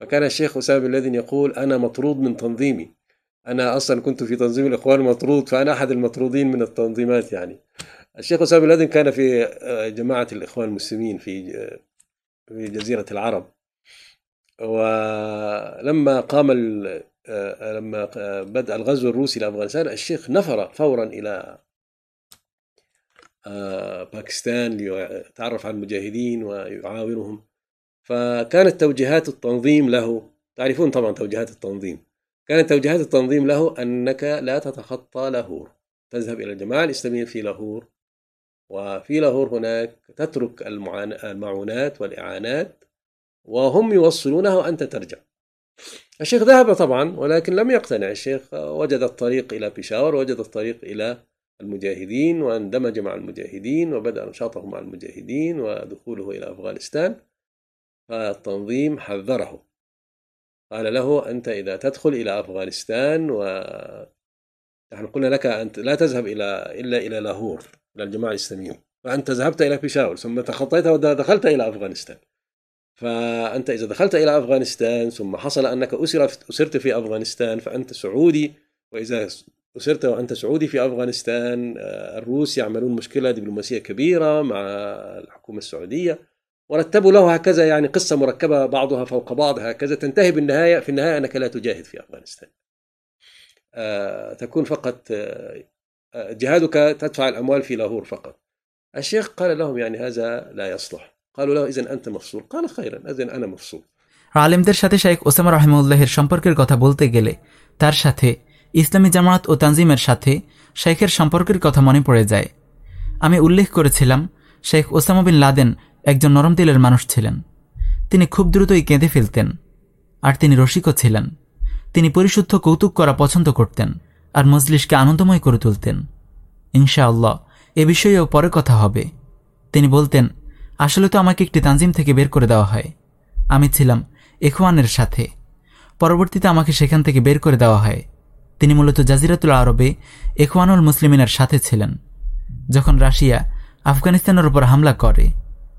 فكان الشيخ أسامة بن لادن يقول أنا مطرود من تنظيمي. أنا أصلا كنت في تنظيم الإخوان مطرود فأنا أحد المطرودين من التنظيمات يعني. الشيخ أسامة بن لادن كان في آه، جماعة الإخوان المسلمين في آه، في جزيرة العرب. ولما قام آه، لما بدأ الغزو الروسي لأفغانستان الشيخ نفر فورا إلى باكستان ليتعرف على المجاهدين ويعاونهم. فكانت توجيهات التنظيم له تعرفون طبعا توجيهات التنظيم. كانت توجيهات التنظيم له أنك لا تتخطى لاهور. تذهب إلى الجماعة الإسلامية في لاهور وفي لاهور هناك تترك المعونات والإعانات وهم يوصلونها وأنت ترجع الشيخ ذهب طبعا ولكن لم يقتنع. الشيخ وجد الطريق إلى بيشاور وجد الطريق إلى المجاهدين واندمج مع المجاهدين وبدأ نشاطه مع المجاهدين ودخوله إلى أفغانستان. فالتنظيم حذره. قال له أنت إذا تدخل إلى أفغانستان و نحن قلنا لك أنت لا تذهب إلى إلا إلى لاهور إلى الجماعة الإسلامية فأنت ذهبت إلى بيشاور ثم تخطيت ودخلت إلى أفغانستان. فأنت إذا دخلت إلى أفغانستان ثم حصل أنك أسرت أسرت في أفغانستان فأنت سعودي. وإذا أسرت وأنت سعودي في أفغانستان آه، الروس يعملون مشكلة دبلوماسية كبيرة مع الحكومة السعودية. ورتبوا له هكذا يعني قصة مركبة بعضها فوق بعض هكذا تنتهي بالنهاية في النهاية أنك لا تجاهد في أفغانستان آه، تكون فقط آه، آه، جهادك تدفع الأموال في لاهور فقط الشيخ قال لهم يعني هذا لا يصلح قالوا له إذن أنت مفصول قال خيرا إذن أنا مفصول আলেমদের সাথে শাইখ ওসামা রহমউল্লাহের সম্পর্কের কথা বলতে গেলে তার সাথে ইসলামী জামাত ও তানজিমের সাথে শেখের সম্পর্কের কথা মনে পড়ে যায় আমি উল্লেখ করেছিলাম শেখ ওসামা বিন লাদেন একজন নরম তেলের মানুষ ছিলেন। তিনি খুব দ্রুতই কেঁদে ফেলতেন, আর তিনি রসিকও ছিলেন। তিনি পরিশুদ্ধ কৌতুক করা পছন্দ করতেন, আর মজলিসকে আনন্দময় করে তুলতেন। ইনশাআল্লাহ, এ বিষয়েও পরে কথা হবে। তিনি বলতেন, আসলে তো আমাকে একটি তানজিম থেকে বের করে দেওয়া হয়। আমি ছিলাম এখওয়ানের সাথে। পরবর্তীতে আমাকে সেখান থেকে বের করে দেওয়া হয়। তিনি মূলত জাজিরাতুল আরবে এখওয়ানুল মুসলিমিনের সাথে ছিলেন, যখন রাশিয়া আফগানিস্তানের উপর হামলা করে।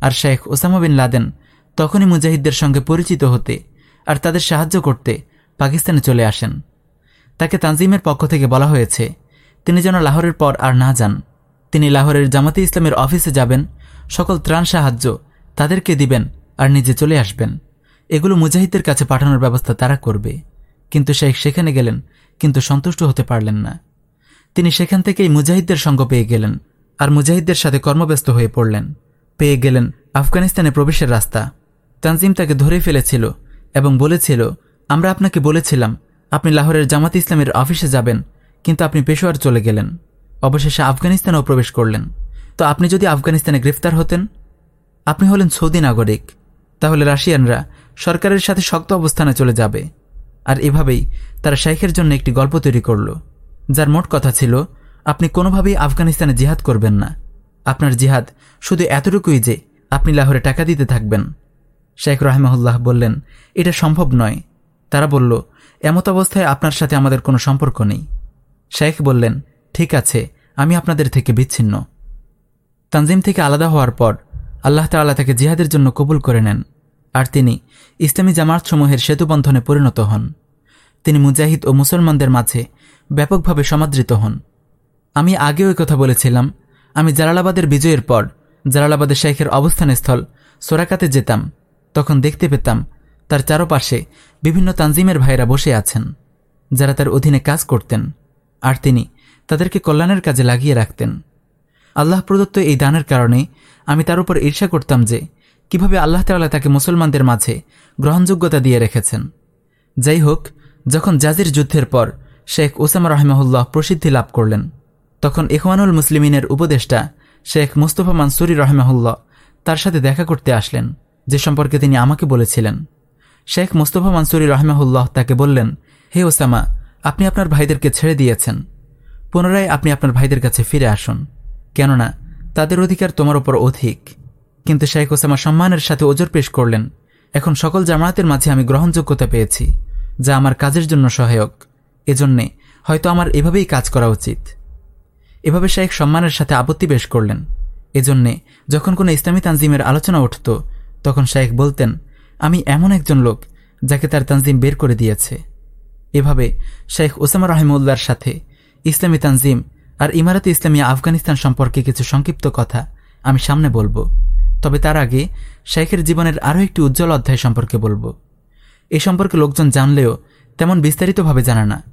আর শেখ ওসামা বিন লাদেন তখনই মুজাহিদদের সঙ্গে পরিচিত হতে আর তাদের সাহায্য করতে পাকিস্তানে চলে আসেন। তাকে তানজিমের পক্ষ থেকে বলা হয়েছে, তিনি যেন লাহোরের পর আর না যান। তিনি লাহোরের জামাতে ইসলামের অফিসে যাবেন, সকল ত্রাণ সাহায্য তাদেরকে দিবেন আর নিজে চলে আসবেন। এগুলো মুজাহিদদের কাছে পাঠানোর ব্যবস্থা তারা করবে। কিন্তু শেখ সেখানে গেলেন, কিন্তু সন্তুষ্ট হতে পারলেন না। তিনি সেখান থেকেই মুজাহিদদের সঙ্গ পেয়ে গেলেন আর মুজাহিদদের সাথে কর্মব্যস্ত হয়ে পড়লেন। পেয়ে গেলেন আফগানিস্তানে প্রবেশের রাস্তা। তানজিম তাকে ধরে ফেলেছিল এবং বলেছিল, আমরা আপনাকে বলেছিলাম, আপনি লাহোরের জামাত ইসলামের অফিসে যাবেন, কিন্তু আপনি পেশোয়ার চলে গেলেন। অবশেষে আফগানিস্তানেও প্রবেশ করলেন। তো আপনি যদি আফগানিস্তানে গ্রেফতার হতেন? আপনি হলেন সৌদি নাগরিক। তাহলে রাশিয়ানরা সরকারের সাথে শক্ত অবস্থানে চলে যাবে। আর এভাবেই তারা শাইখের জন্য একটি গল্প তৈরি করল, যার মোট কথা ছিল, আপনি কোনোভাবেই আফগানিস্তানে জিহাদ করবেন না। আপনার জিহাদ শুধু এতটুকুই যে আপনি লাহোরে টাকা দিতে থাকবেন। শেখ রাহেমাহুল্লাহ বললেন, এটা সম্ভব নয়। তারা বলল, এমত অবস্থায় আপনার সাথে আমাদের কোনো সম্পর্ক নেই। শেখ বললেন, ঠিক আছে, আমি আপনাদের থেকে বিচ্ছিন্ন। তানজিম থেকে আলাদা হওয়ার পর আল্লাহ তাআলা তাকে জিহাদের জন্য কবুল করে নেন, আর তিনি ইসলামী জামাতসমূহের সেতুবন্ধনে পরিণত হন। তিনি মুজাহিদ ও মুসলমানদের মাঝে ব্যাপকভাবে সমাদৃত হন। আমি আগেও কথা বলেছিলাম আমি জালালাবাদের বিজয়ের পর জালালাবাদের শেখের অবস্থানস্থল সোরাকাতে যেতাম। তখন দেখতে পেতাম তার চারপাশে বিভিন্ন তানজিমের ভাইরা বসে আছেন, যারা তার অধীনে কাজ করতেন আর তিনি তাদেরকে কল্যাণের কাজে লাগিয়ে রাখতেন। আল্লাহ প্রদত্ত এই দানের কারণে আমি তার উপর ঈর্ষা করতাম যে কীভাবে আল্লাহ তাআলা তাকে মুসলমানদের মাঝে গ্রহণযোগ্যতা দিয়ে রেখেছেন। যাই হোক, যখন জাজির যুদ্ধের পর শেখ ওসামা রহমাহুল্লাহ প্রসিদ্ধি লাভ করলেন তখন ইখওয়ানুল মুসলিমিনের উপদেষ্টা শেখ মুস্তফা মানসুরি রহমাহুল্লাহ তার সাথে দেখা করতে আসলেন, যে সম্পর্কে তিনি আমাকে বলেছিলেন। শেখ মুস্তফা মানসুরি রহমাহুল্লাহ তাকে বললেন, হে ওসামা, আপনি আপনার ভাইদেরকে ছেড়ে দিয়েছেন। পুনরায় আপনি আপনার ভাইদের কাছে ফিরে আসুন। কেননা, তাদের অধিকার তোমার ওপর অধিক। কিন্তু শেখ ওসামা সম্মানের সাথে ওজোর পেশ করলেন, এখন সকল জামায়াতের মাঝে আমি গ্রহণযোগ্যতা পেয়েছি, যা আমার কাজের জন্য সহায়ক। এজন্যে হয়তো আমার এভাবেই কাজ করা উচিত। এভাবে শেখ সম্মানের সাথে আপত্তি পেশ করলেন। এজন্যে যখন কোনো ইসলামী তানজিমের আলোচনা উঠত, তখন শেখ বলতেন, আমি এমন একজন লোক যাকে তার তানজিম বের করে দিয়েছে। এভাবে শেখ ওসামা রাহিমউল্লার সাথে ইসলামী তানজিম আর ইমারাতে ইসলামী আফগানিস্তান সম্পর্কে কিছু সংক্ষিপ্ত কথা আমি সামনে বলব। তবে তার আগে শেখের জীবনের আরও একটি উজ্জ্বল অধ্যায় সম্পর্কে বলব। এ সম্পর্কে লোকজন জানলেও তেমন বিস্তারিতভাবে জানে না।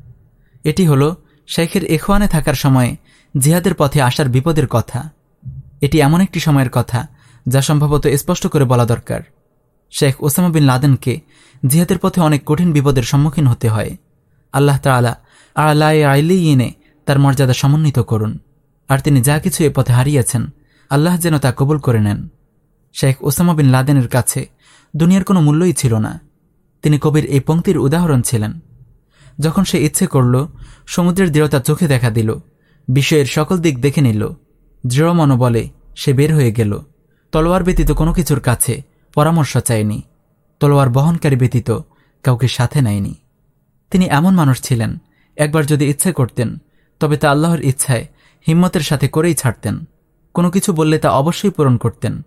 এটি হল শেখের এখোয়ানে থাকার সময়ে জিহাদের পথে আসার বিপদের কথা। এটি এমন একটি সময়ের কথা, যা সম্ভবত স্পষ্ট করে বলা দরকার। শেখ ওসামা বিন লাদেনকে জিহাদের পথে অনেক কঠিন বিপদের সম্মুখীন হতে হয়। আল্লাহ তালা আলাই আইলি ইনে তার মর্যাদা সমন্বিত করুন। আর তিনি যা কিছু এ পথে হারিয়েছেন, আল্লাহ যেন তা কবুল করে নেন। শেখ ওসামা বিন লাদেনের কাছে দুনিয়ার কোনো মূল্যই ছিল না। তিনি কবির এই পঙ্ক্তির উদাহরণ ছিলেন। যখন সে ইচ্ছে করল, সমুদ্রের দৃঢ়তা চোখে দেখা দিল বিষয়ের সকল দিক দেখে নিল। দৃঢ় মনোবলে সে বের হয়ে গেল। তলোয়ার ব্যতীত কোনো কিছুর কাছে পরামর্শ চায়নি। তলোয়ার বহনকারী ব্যতীত কাউকে সাথে নেয়নি। তিনি এমন মানুষ ছিলেন, একবার যদি ইচ্ছে করতেন, তবে তা আল্লাহর ইচ্ছায়, হিম্মতের সাথে করেই ছাড়তেন। কোনো কিছু বললে তা অবশ্যই পূরণ করতেন।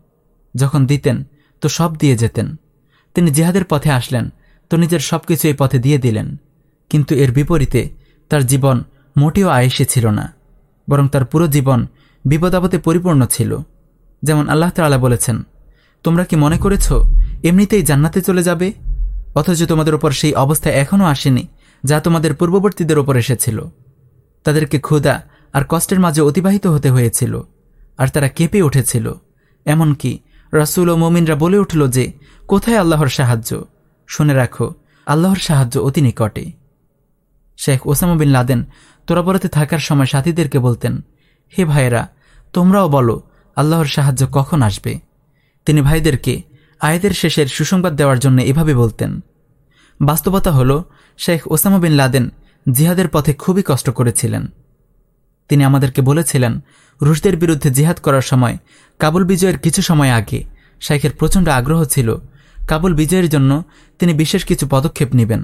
যখন দিতেন, তো সব দিয়ে যেতেন। তিনি জিহাদের পথে আসলেন, তো নিজের সবকিছু এই পথে দিয়ে দিলেন। কিন্তু এর বিপরীতে তার জীবন মোটেও আয়েসে ছিল না। বরং তার পুরো জীবন বিপদাবতে পরিপূর্ণ ছিল। যেমন আল্লাহ তালা বলেছেন, তোমরা কি মনে করেছ এমনিতেই জান্নাতে চলে যাবে? অথচ তোমাদের ওপর সেই অবস্থা এখনও আসেনি যা তোমাদের পূর্ববর্তীদের ওপর এসেছিল। তাদেরকে ক্ষুদা আর কষ্টের মাঝে অতিবাহিত হতে হয়েছিল, আর তারা কেঁপে উঠেছিল। এমনকি রাসুল ও মমিনরা বলে উঠল যে, কোথায় আল্লাহর সাহায্য? শুনে রাখো, আল্লাহর সাহায্য অতি নিকটে। শেখ ওসামা বিন লাদেন তোরাবরাতে থাকার সময় সাথীদেরকে বলতেন, হে ভাইয়েরা, তোমরাও বলো, আল্লাহর সাহায্য কখন আসবে? তিনি ভাইদেরকে আয়েদের শেষের সুসংবাদ দেওয়ার জন্য এভাবে বলতেন, বাস্তবতা হল, শেখ ওসামা বিন লাদেন জিহাদের পথে খুবই কষ্ট করেছিলেন। তিনি আমাদেরকে বলেছিলেন, রুশদের বিরুদ্ধে জিহাদ করার সময় কাবুল বিজয়ের কিছু সময় আগে শেখের প্রচণ্ড আগ্রহ ছিল, কাবুল বিজয়ের জন্য তিনি বিশেষ কিছু পদক্ষেপ নেবেন।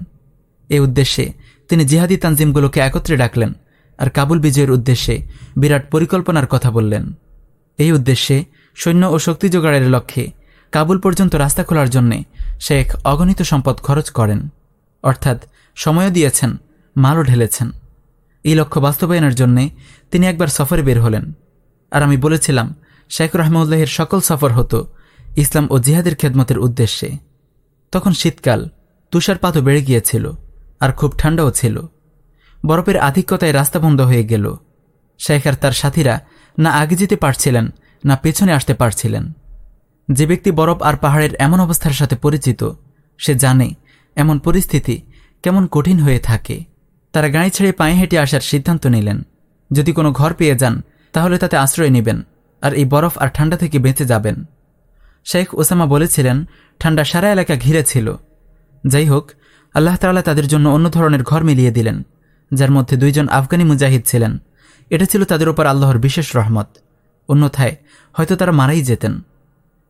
এ উদ্দেশ্যে তিনি জিহাদি তানজিমগুলোকে একত্রে ডাকলেন আর কাবুল বিজয়ের উদ্দেশ্যে বিরাট পরিকল্পনার কথা বললেন। এই উদ্দেশ্যে সৈন্য ও শক্তি জোগাড়ের লক্ষ্যে কাবুল পর্যন্ত রাস্তা খোলার জন্যে শেখ অগণিত সম্পদ খরচ করেন। অর্থাৎ সময়ও দিয়েছেন, মালও ঢেলেছেন। এই লক্ষ্য বাস্তবায়নের জন্যে তিনি একবার সফরে বের হলেন। আর আমি বলেছিলাম, শেখ রহমউল্লাহের সকল সফর হতো ইসলাম ও জিহাদের খেদমতের উদ্দেশ্যে। তখন শীতকাল, তুষারপাতও বেড়ে গিয়েছিল। আর খুব ঠান্ডাও ছিল। বরফের আধিক্যতায় রাস্তা বন্ধ হয়ে গেল। শেখ আর তার সাথীরা না আগে যেতে পারছিলেন, না পেছনে আসতে পারছিলেন। যে ব্যক্তি বরফ আর পাহাড়ের এমন অবস্থার সাথে পরিচিত, সে জানে এমন পরিস্থিতি কেমন কঠিন হয়ে থাকে। তারা গাড়ি ছেড়ে পায়ে হেঁটে আসার সিদ্ধান্ত নিলেন। যদি কোনো ঘর পেয়ে যান, তাহলে তাতে আশ্রয় নেবেন আর এই বরফ আর ঠান্ডা থেকে বেঁচে যাবেন। শেখ ওসামা বলেছিলেন, ঠান্ডা সারা এলাকা ঘিরে ছিল। যাই হোক আল্লাহ তালা তাদের জন্য অন্য ধরনের ঘর মিলিয়ে দিলেন, যার মধ্যে দুইজন আফগানি মুজাহিদ ছিলেন। এটা ছিল তাদের ওপর আল্লাহর বিশেষ রহমত। অন্যথায় হয়তো তারা মারাই যেতেন।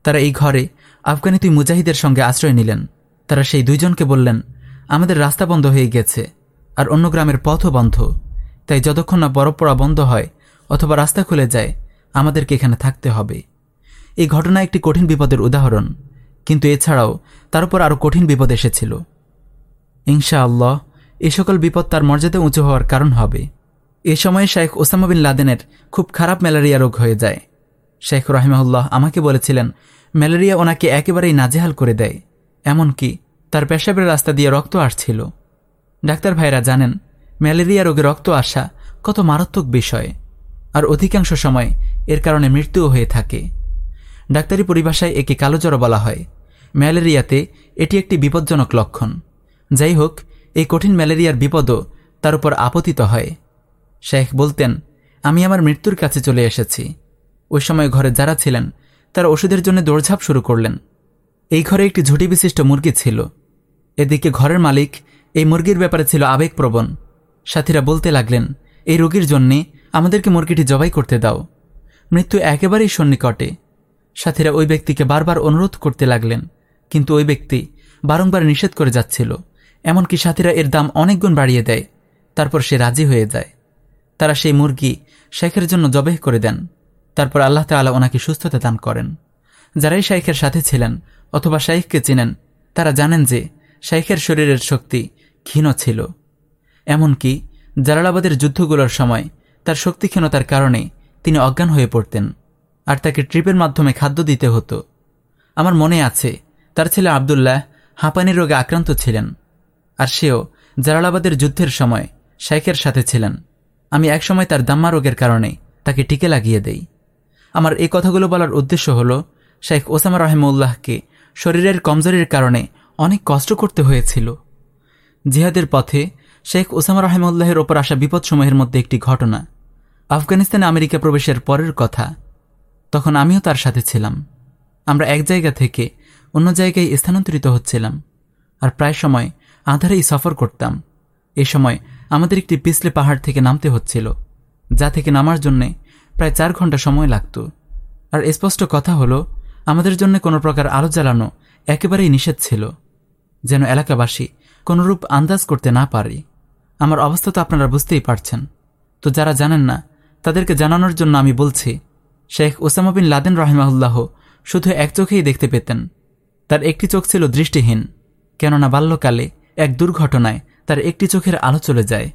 তারা এই ঘরে আফগানি তুই মুজাহিদের সঙ্গে আশ্রয় নিলেন। তারা সেই দুইজনকে বললেন, আমাদের রাস্তা বন্ধ হয়ে গেছে, আর অন্য গ্রামের পথও বন্ধ। তাই যতক্ষণ না বরফ পড়া বন্ধ হয় অথবা রাস্তা খুলে যায়, আমাদেরকে এখানে থাকতে হবে। এই ঘটনা একটি কঠিন বিপদের উদাহরণ, কিন্তু এছাড়াও তার উপর আরও কঠিন বিপদ এসেছিল। ইনশা আল্লাহ এ সকল বিপদ তার মর্যাদা উঁচু হওয়ার কারণ হবে। এ সময়ে শেখ ওসামা বিন লাদেনের খুব খারাপ ম্যালেরিয়া রোগ হয়ে যায়। শেখ রাহিমাহুল্লাহ আমাকে বলেছিলেন, ম্যালেরিয়া ওনাকে একেবারেই নাজেহাল করে দেয়, এমনকি তার পেশাবের রাস্তা দিয়ে রক্ত আসছিল। ডাক্তার ভাইরা জানেন, ম্যালেরিয়া রোগে রক্ত আসা কত মারাত্মক বিষয়, আর অধিকাংশ সময় এর কারণে মৃত্যুও হয়ে থাকে। ডাক্তারি পরিভাষায় একে কালোজ্বর বলা হয়। ম্যালেরিয়াতে এটি একটি বিপজ্জনক লক্ষণ। যাই হোক এই কঠিন ম্যালেরিয়ার বিপদও তার উপর আপতিত হয়। শেখ বলতেন, আমি আমার মৃত্যুর কাছে চলে এসেছি। ওই সময় ঘরে যারা ছিলেন, তারা ওষুধের জন্য দৌড়ঝাঁপ শুরু করলেন। এই ঘরে একটি ঝুটি বিশিষ্ট মুরগি ছিল। এদিকে ঘরের মালিক এই মুরগির ব্যাপারে ছিল আবেগপ্রবণ। সাথীরা বলতে লাগলেন, এই রোগীর জন্যে আমাদেরকে মুরগিটি জবাই করতে দাও। মৃত্যু একেবারেই সন্নিকটে। সাথীরা ওই ব্যক্তিকে বারবার অনুরোধ করতে লাগলেন, কিন্তু ওই ব্যক্তি বারংবার নিষেধ করে যাচ্ছিল। এমনকি সাথীরা এর দাম অনেক গুণ বাড়িয়ে দেয়। তারপর সে রাজি হয়ে যায়। তারা সেই মুরগি শেখের জন্য জবেহ করে দেন। তারপর আল্লাহ তালা ওনাকে সুস্থতা দান করেন। যারাই শাইখের সাথে ছিলেন অথবা শাইখকে চিনেন, তারা জানেন যে শাইখের শরীরের শক্তি ক্ষীণ ছিল। এমনকি জালালাবাদের যুদ্ধগুলোর সময় তার শক্তিক্ষীণতার কারণে তিনি অজ্ঞান হয়ে পড়তেন আর তাকে ট্রিপের মাধ্যমে খাদ্য দিতে হতো। আমার মনে আছে, তার ছেলে আবদুল্লাহ হাঁপানি রোগে আক্রান্ত ছিলেন। আর সেও জালালাবাদের যুদ্ধের সময় শাইখের সাথে ছিলেন। আমি একসময় তার দাম্মা রোগের কারণে তাকে টিকে লাগিয়ে দেই। আমার এই কথাগুলো বলার উদ্দেশ্য হল শেখ ওসামা রহমউল্লাহকে শরীরের কমজোরির কারণে অনেক কষ্ট করতে হয়েছিল। জিহাদের পথে শেখ ওসামা রহমউল্লাহের ওপর আসা বিপদসমূহের মধ্যে একটি ঘটনা। আফগানিস্তানে আমেরিকা প্রবেশের পরের কথা, তখন আমিও তার সাথে ছিলাম। আমরা এক জায়গা থেকে অন্য জায়গায় স্থানান্তরিত হচ্ছিলাম। আর প্রায় সময় আধারেই সফর করতাম। এ সময় আমাদের একটি পিছলে পাহাড় থেকে নামতে হচ্ছিল, যা থেকে নামার জন্যে প্রায় চার ঘণ্টা সময় লাগত। আর স্পষ্ট কথা হলো, আমাদের জন্য কোনো প্রকার আলো জ্বালানো একেবারেই নিষেধ ছিল, যেন এলাকাবাসী কোনোরূপ আন্দাজ করতে না পারি। আমার অবস্থা তো আপনারা বুঝতেই পারছেন। তো যারা জানেন না, তাদেরকে জানানোর জন্য আমি বলছি, শেখ ওসামা বিন লাদেন রহমাউল্লাহ শুধু এক চোখেই দেখতে পেতেন। তার একটি চোখ ছিল দৃষ্টিহীন, কেননা বাল্যকালে এক দুর্ঘটনায় তার একটি চোখের আলো চলে যায়।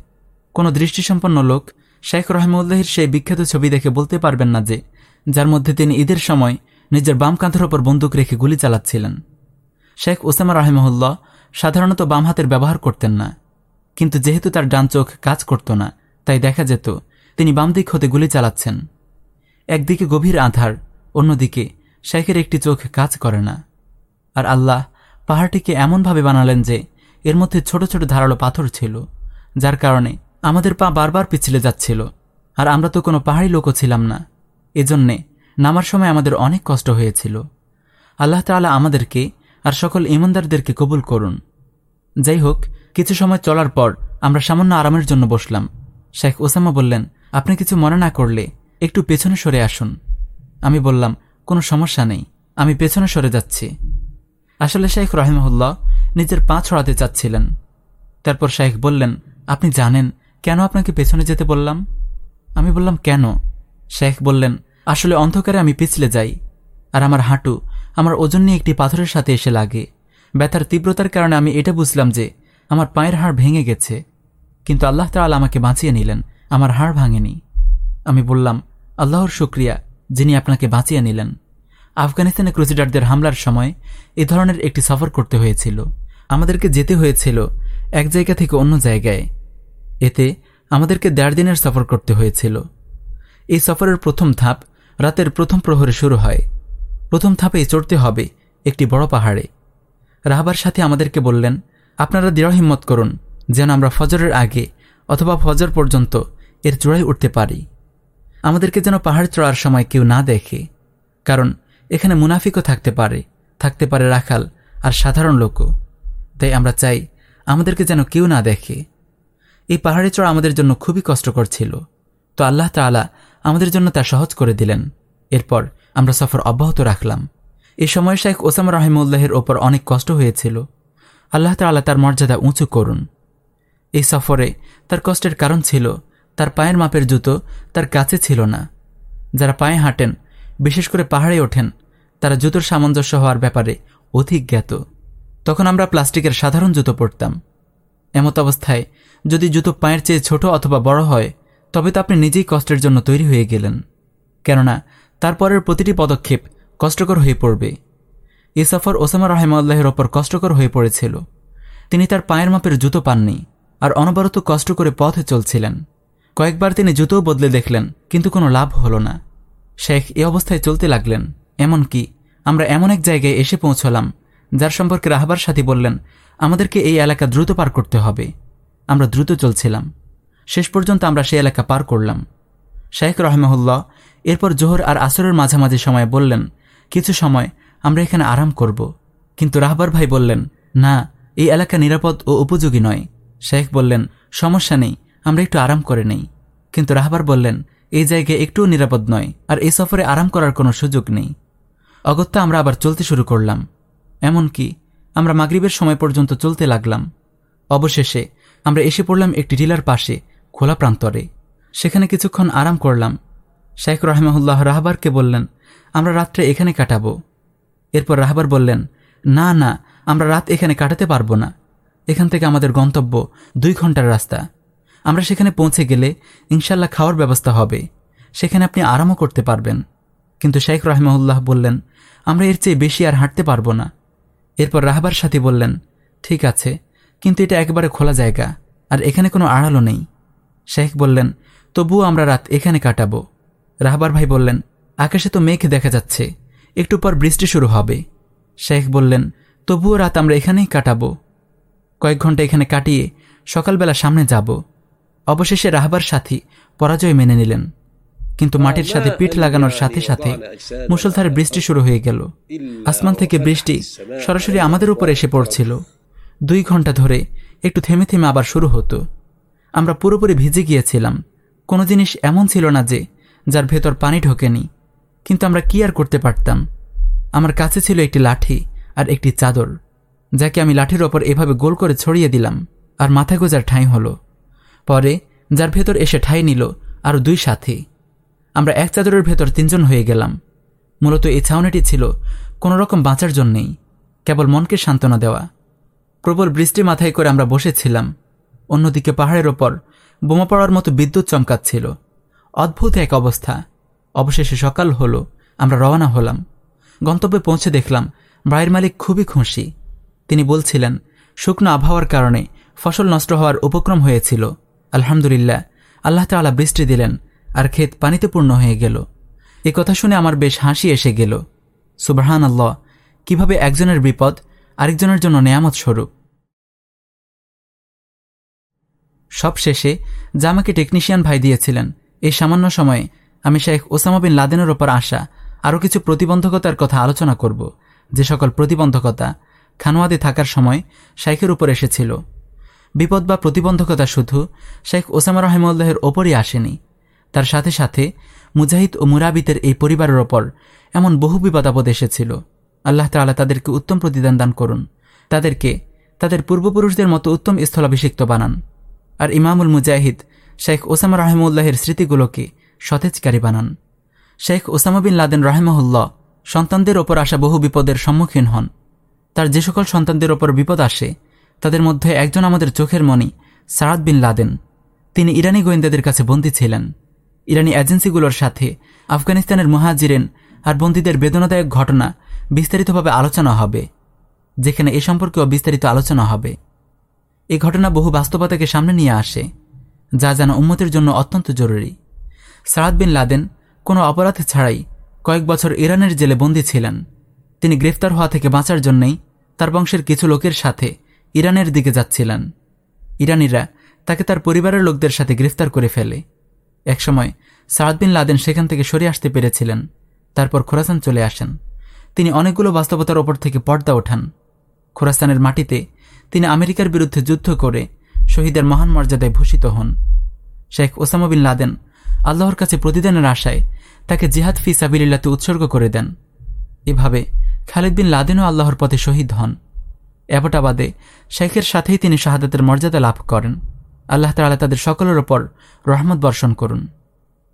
কোনো দৃষ্টিসম্পন্ন লোক শেখ রহমউল্লাহির সেই বিখ্যাত ছবি দেখে বলতে পারবেন না যে, যার মধ্যে তিনি ঈদের সময় নিজের বাম কাঁধের ওপর বন্দুক রেখে গুলি চালাচ্ছিলেন। শেখ ওসামা রাহেমহল্লা সাধারণত বাম হাতের ব্যবহার করতেন না। কিন্তু যেহেতু তার ডান চোখ কাজ করত না, তাই দেখা যেত তিনি বাম দিক হতে গুলি চালাচ্ছেন। একদিকে গভীর আধার, অন্যদিকে শেখের একটি চোখ কাজ করে না। আর আল্লাহ পাহাড়টিকে এমনভাবে বানালেন যে এর মধ্যে ছোট ছোট ধারালো পাথর ছিল, যার কারণে আমাদের পা বারবার পিছলে যাচ্ছিল, আর আমরা তো কোনো পাহাড়ি লোকও ছিলাম না। এজন্যে নামার সময় আমাদের অনেক কষ্ট হয়েছিল। আল্লাহ তালা আমাদেরকে আর সকল ইমানদারদেরকে কবুল করুন। যাই হোক, কিছু সময় চলার পর আমরা সামান্য আরামের জন্য বসলাম। শেখ ওসামা বললেন, আপনি কিছু মনে না করলে একটু পেছনে সরে আসুন। আমি বললাম, কোনো সমস্যা নেই, আমি পেছনে সরে যাচ্ছি। আসলে শেখ রহিমহুল্লাহ নিজের পা ছড়াতে চাচ্ছিলেন। তারপর শেখ বললেন, আপনি জানেন কেন আপনাকে পেছনে যেতে বললাম? আমি বললাম, কেন? শেখ বললেন, আসলে অন্ধকারে আমি পিছলে যাই, আর আমার হাঁটু আমার ওজন নিয়ে একটি পাথরের সাথে এসে লাগে। ব্যথার তীব্রতার কারণে আমি এটা বুঝলাম যে আমার পায়ের হাড় ভেঙে গেছে। কিন্তু আল্লাহ তাল আমাকে বাঁচিয়ে নিলেন, আমার হাড় ভাঙেনি। আমি বললাম, আল্লাহর শুক্রিয়া যিনি আপনাকে বাঁচিয়ে নিলেন। আফগানিস্তানে ক্রুসিডারদের হামলার সময় এ ধরনের একটি সফর করতে হয়েছিল। আমাদেরকে যেতে হয়েছিল এক জায়গা থেকে অন্য জায়গায়। এতে আমাদেরকে দেড় দিনের সফর করতে হয়েছিল। এই সফরের প্রথম ধাপ রাতের প্রথম প্রহরে শুরু হয়। প্রথম ধাপে চড়তে হবে একটি বড় পাহাড়ে। রাহবার সাথে আমাদেরকে বললেন, আপনারা দৃঢ় হিম্মত করুন যেন আমরা ফজরের আগে অথবা ফজর পর্যন্ত এর চূড়ায় উঠতে পারি। আমাদেরকে যেন পাহাড় চড়ার সময় কেউ না দেখে, কারণ এখানে মুনাফিকও থাকতে পারে থাকতে পারে রাখাল আর সাধারণ লোকও। তাই আমরা চাই আমাদেরকে যেন কেউ না দেখে। এই পাহাড়ে চড়া আমাদের জন্য খুবই কষ্টকর ছিল। তো আল্লাহ তালা আমাদের জন্য তা সহজ করে দিলেন। এরপর আমরা সফর অব্যাহত রাখলাম। এ সময় শেখ ওসামা রাহিমউল্লাহের ওপর অনেক কষ্ট হয়েছিল। আল্লাহ তালা তার মর্যাদা উঁচু করুন। এই সফরে তার কষ্টের কারণ ছিল, তার পায়ের মাপের জুতো তার কাছে ছিল না। যারা পায়ে হাঁটেন বিশেষ করে পাহাড়ে ওঠেন, তারা জুতোর সামঞ্জস্য হওয়ার ব্যাপারে অধিক জ্ঞাত। তখন আমরা প্লাস্টিকের সাধারণ জুতো পরতাম। এমত অবস্থায় যদি জুতো পায়ের চেয়ে ছোট অথবা বড় হয়, তবে তো আপনি নিজেই কষ্টের জন্য তৈরি হয়ে গেলেন। কেননা তারপরের প্রতিটি পদক্ষেপ কষ্টকর হয়ে পড়বে। এ সফর ওসামা রহমাল্লাহের ওপর কষ্টকর হয়ে পড়েছিল। তিনি তার পায়ের মাপের জুতো পাননি আর অনবরত কষ্ট করে পথে চলছিলেন। কয়েকবার তিনি জুতোও বদলে দেখলেন, কিন্তু কোনো লাভ হল না। শেখ এ অবস্থায় চলতে লাগলেন। এমনকি আমরা এমন এক জায়গায় এসে পৌঁছলাম, যার সম্পর্কে রাহবার সাথী বললেন, আমাদেরকে এই এলাকা দ্রুত পার করতে হবে। আমরা দ্রুত চলছিলাম। শেষ পর্যন্ত আমরা সেই এলাকা পার করলাম। শেখ রহমহুল্লাহ এরপর জোহর আর আসরের মাঝামাঝি সময় বললেন, কিছু সময় আমরা এখানে আরাম করব। কিন্তু রাহবার ভাই বললেন, না, এই এলাকা নিরাপদ ও উপযোগী নয়। শেখ বললেন, সমস্যা নেই, আমরা একটু আরাম করে নেই। কিন্তু রাহবার বললেন এই জায়গায় একটুও নিরাপদ নয়, আর এই সফরে আরাম করার কোনো সুযোগ নেই। অগত্যা আমরা আবার চলতে শুরু করলাম। এমনকি আমরা মাগরীবের সময় পর্যন্ত চলতে লাগলাম। অবশেষে আমরা এসে পড়লাম একটি টিলার পাশে, খোলা প্রান্তরে। সেখানে কিছুক্ষণ আরাম করলাম। শেখ রহমাহুল্লাহ রাহবারকে বললেন, আমরা রাত্রে এখানে কাটাব। এরপর রাহবার বললেন, না না, আমরা রাত এখানে কাটাতে পারব না। এখান থেকে আমাদের গন্তব্য দুই ঘণ্টার রাস্তা। আমরা সেখানে পৌঁছে গেলে ইনশাল্লাহ খাওয়ার ব্যবস্থা হবে। সেখানে আপনি আরামও করতে পারবেন। কিন্তু শেখ রহমাউল্লাহ বললেন, আমরা এর চেয়ে বেশি আর হাঁটতে পারব না। এরপর রাহবার সাথী বললেন, ঠিক আছে, কিন্তু এটা একবারে খোলা জায়গা, আর এখানে কোনো আড়ালো নেই। শেখ বললেন, তবুও আমরা রাত এখানে কাটাবো। রাহবার ভাই বললেন, আকাশে তো মেঘ দেখা যাচ্ছে, একটু পর বৃষ্টি শুরু হবে। শেখ বললেন, তবুও রাত আমরা এখানেই কাটাবো। কয়েক ঘণ্টা এখানে কাটিয়ে সকালবেলা সামনে যাব। অবশেষে রাহবার সাথী পরাজয় মেনে নিলেন। কিন্তু মাটির সাথে পিঠ লাগানোর সাথে সাথে মুসলধারে বৃষ্টি শুরু হয়ে গেল। আসমান থেকে বৃষ্টি সরাসরি আমাদের উপর এসে পড়ছিল। দুই ঘণ্টা ধরে একটু থেমে থেমে আবার শুরু হতো। আমরা পুরোপুরি ভিজে গিয়েছিলাম। কোনো জিনিস এমন ছিল না যে যার ভেতর পানি ঢোকেনি। কিন্তু আমরা কি আর করতে পারতাম? আমার কাছে ছিল একটি লাঠি আর একটি চাদর যাকে আমি লাঠির ওপর এভাবে গোল করে ছড়িয়ে দিলাম আর মাথা গোজার ঠাঁই হলো। পরে, যার ভেতর এসে ঠাঁই নিল, আরও দুই সাথী। আমরা এক চাদরের ভেতর তিনজন হয়ে গেলাম। মূলত এই ছাউনিটি ছিল কোনো রকম বাঁচার জন্যেই, কেবল মনকে সান্ত্বনা দেওয়া। প্রবল বৃষ্টি মাথায় করে আমরা বসেছিলাম। অন্যদিকে পাহাড়ের ওপর বোমা পড়ার মতো বিদ্যুৎ চমকাচ্ছিল। অদ্ভুত এক অবস্থা। অবশেষে সকাল হলো, আমরা রওনা হলাম। গন্তব্যে পৌঁছে দেখলাম বাড়ির মালিক খুবই খুশি। তিনি বলছিলেন, শুকনো আবহাওয়ার কারণে ফসল নষ্ট হওয়ার উপক্রম হয়েছিল। আলহামদুলিল্লাহ, আল্লাহ তালা বৃষ্টি দিলেন, আর ক্ষেত পানিতে পূর্ণ হয়ে গেল। এ কথা শুনে আমার বেশ হাসি এসে গেল। সুবাহান আল্লাহ কীভাবে একজনের বিপদ আরেকজনের জন্য নেয়ামত স্বরূপ। সব শেষে যা আমাকে টেকনিশিয়ান ভাই দিয়েছিলেন। এই সামান্য সময়ে আমি শেখ ওসামা বিন লাদেনের ওপর আসা আরও কিছু প্রতিবন্ধকতার কথা আলোচনা করব। যে সকল প্রতিবন্ধকতা খানোয়াদে থাকার সময় শাইখের উপর এসেছিল। বিপদ বা প্রতিবন্ধকতা শুধু শেখ ওসামা রহমুল্লাহের ওপরই আসেনি। তার সাথে সাথে মুজাহিদ ও মুরাবিতের এই পরিবারের ওপর এমন বহু বিপদাপদ এসেছিল। আল্লাহ তালা তাদেরকে উত্তম প্রতিদান দান করুন। তাদেরকে তাদের পূর্বপুরুষদের মতো উত্তম স্থলাভিষিক্ত বানান। আর ইমামুল মুজাহিদ শেখ ওসামা রহমুল্লাহের স্মৃতিগুলোকে সতেজকারী বানান। শেখ ওসামা বিন লাদেন রহমহুল্লাহ সন্তানদের ওপর আসা বহু বিপদের সম্মুখীন হন। তার যে সকল সন্তানদের ওপর বিপদ আসে তাদের মধ্যে একজন আমাদের চোখের মণি সারাদ বিন লাদেন। তিনি ইরানি গোয়েন্দাদের কাছে বন্দী ছিলেন। ইরানি এজেন্সিগুলোর সাথে আফগানিস্তানের মহাজিরেন আর বন্দীদের বেদনাদায়ক ঘটনা বিস্তারিতভাবে আলোচনা হবে, যেখানে এ সম্পর্কেও বিস্তারিত আলোচনা হবে। এই ঘটনা বহু বাস্তবতাকে সামনে নিয়ে আসে, যা যেন উন্মতের জন্য অত্যন্ত জরুরি। সারাদ বিন লাদেন কোনো অপরাধ ছাড়াই কয়েক বছর ইরানের জেলে বন্দী ছিলেন। তিনি গ্রেফতার হওয়া থেকে বাঁচার জন্যই তার বংশের কিছু লোকের সাথে ইরানের দিকে যাচ্ছিলেন। ইরানিরা তাকে তার পরিবারের লোকদের সাথে গ্রেফতার করে ফেলে। একসময় সারাদ বিন লাদেন সেখান থেকে সরে আসতে পেরেছিলেন। তারপর খোরাসান চলে আসেন। তিনি অনেকগুলো বাস্তবতার ওপর থেকে পর্দা ওঠান। খোরাস্তানের মাটিতে তিনি আমেরিকার বিরুদ্ধে যুদ্ধ করে শহীদের মহান মর্যাদায় ভূষিত হন। শেখ ওসামা বিন লাদেন আল্লাহর কাছে প্রতিদানের আশায় তাকে জিহাদ ফি সাবিল্লাতে উৎসর্গ করে দেন। এভাবে খালিদ বিন লাদেনও আল্লাহর পথে শহীদ হন। এপটাবাদে শেখের সাথেই তিনি শাহাদাতের মর্যাদা লাভ করেন। আল্লাহ তালা তাদের সকলের ওপর রহমত বর্ষণ করুন।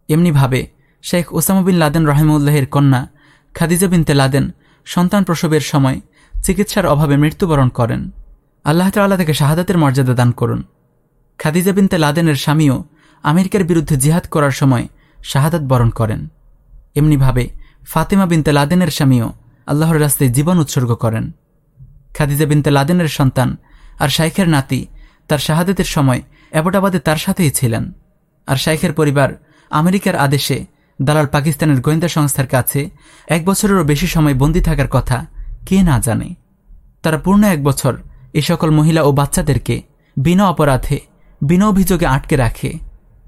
এমনিভাবে শেখ ওসামা বিন লাদেন রহমউল্লাহের কন্যা খাদিজা বিনতে লাদেন সন্তান প্রসবের সময় চিকিৎসার অভাবে মৃত্যুবরণ করেন। আল্লাহ তাল্লাহ তাকে শাহাদাতের মর্যাদা দান করুন। খাদিজা বিনতে লাদেনের স্বামীও আমেরিকার বিরুদ্ধে জিহাদ করার সময় শাহাদাত বরণ করেন। এমনিভাবে ফাতেমা বিনতে লাদেনের স্বামীও আল্লাহর রাস্তায় জীবন উৎসর্গ করেন। খাদিজা বিনতে লাদেনের সন্তান আর শাইখের নাতি তার শাহাদাতের সময় অ্যাবোটাবাদে তার সাথেই ছিলেন। আর শাইখের পরিবার আমেরিকার আদেশে দালাল পাকিস্তানের গোয়েন্দা সংস্থার কাছে এক বছরেরও বেশি সময় বন্দী থাকার কথা কে না জানে। তারা পূর্ণ এক বছর এ সকল মহিলা ও বাচ্চাদেরকে বিনা অপরাধে, বিনা অভিযোগে আটকে রাখে।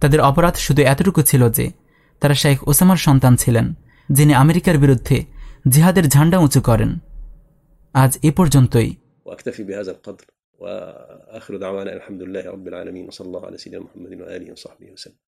তাদের অপরাধ শুধু এতটুকু ছিল যে তারা শাইখ ওসামার সন্তান ছিলেন, যিনি আমেরিকার বিরুদ্ধে জিহাদের ঝান্ডা উঁচু করেন। আজ এ পর্যন্তই واكتفي بهذا القدر واخر دعوانا الحمد لله رب العالمين وصلى الله على سيدنا محمد واله وصحبه وسلم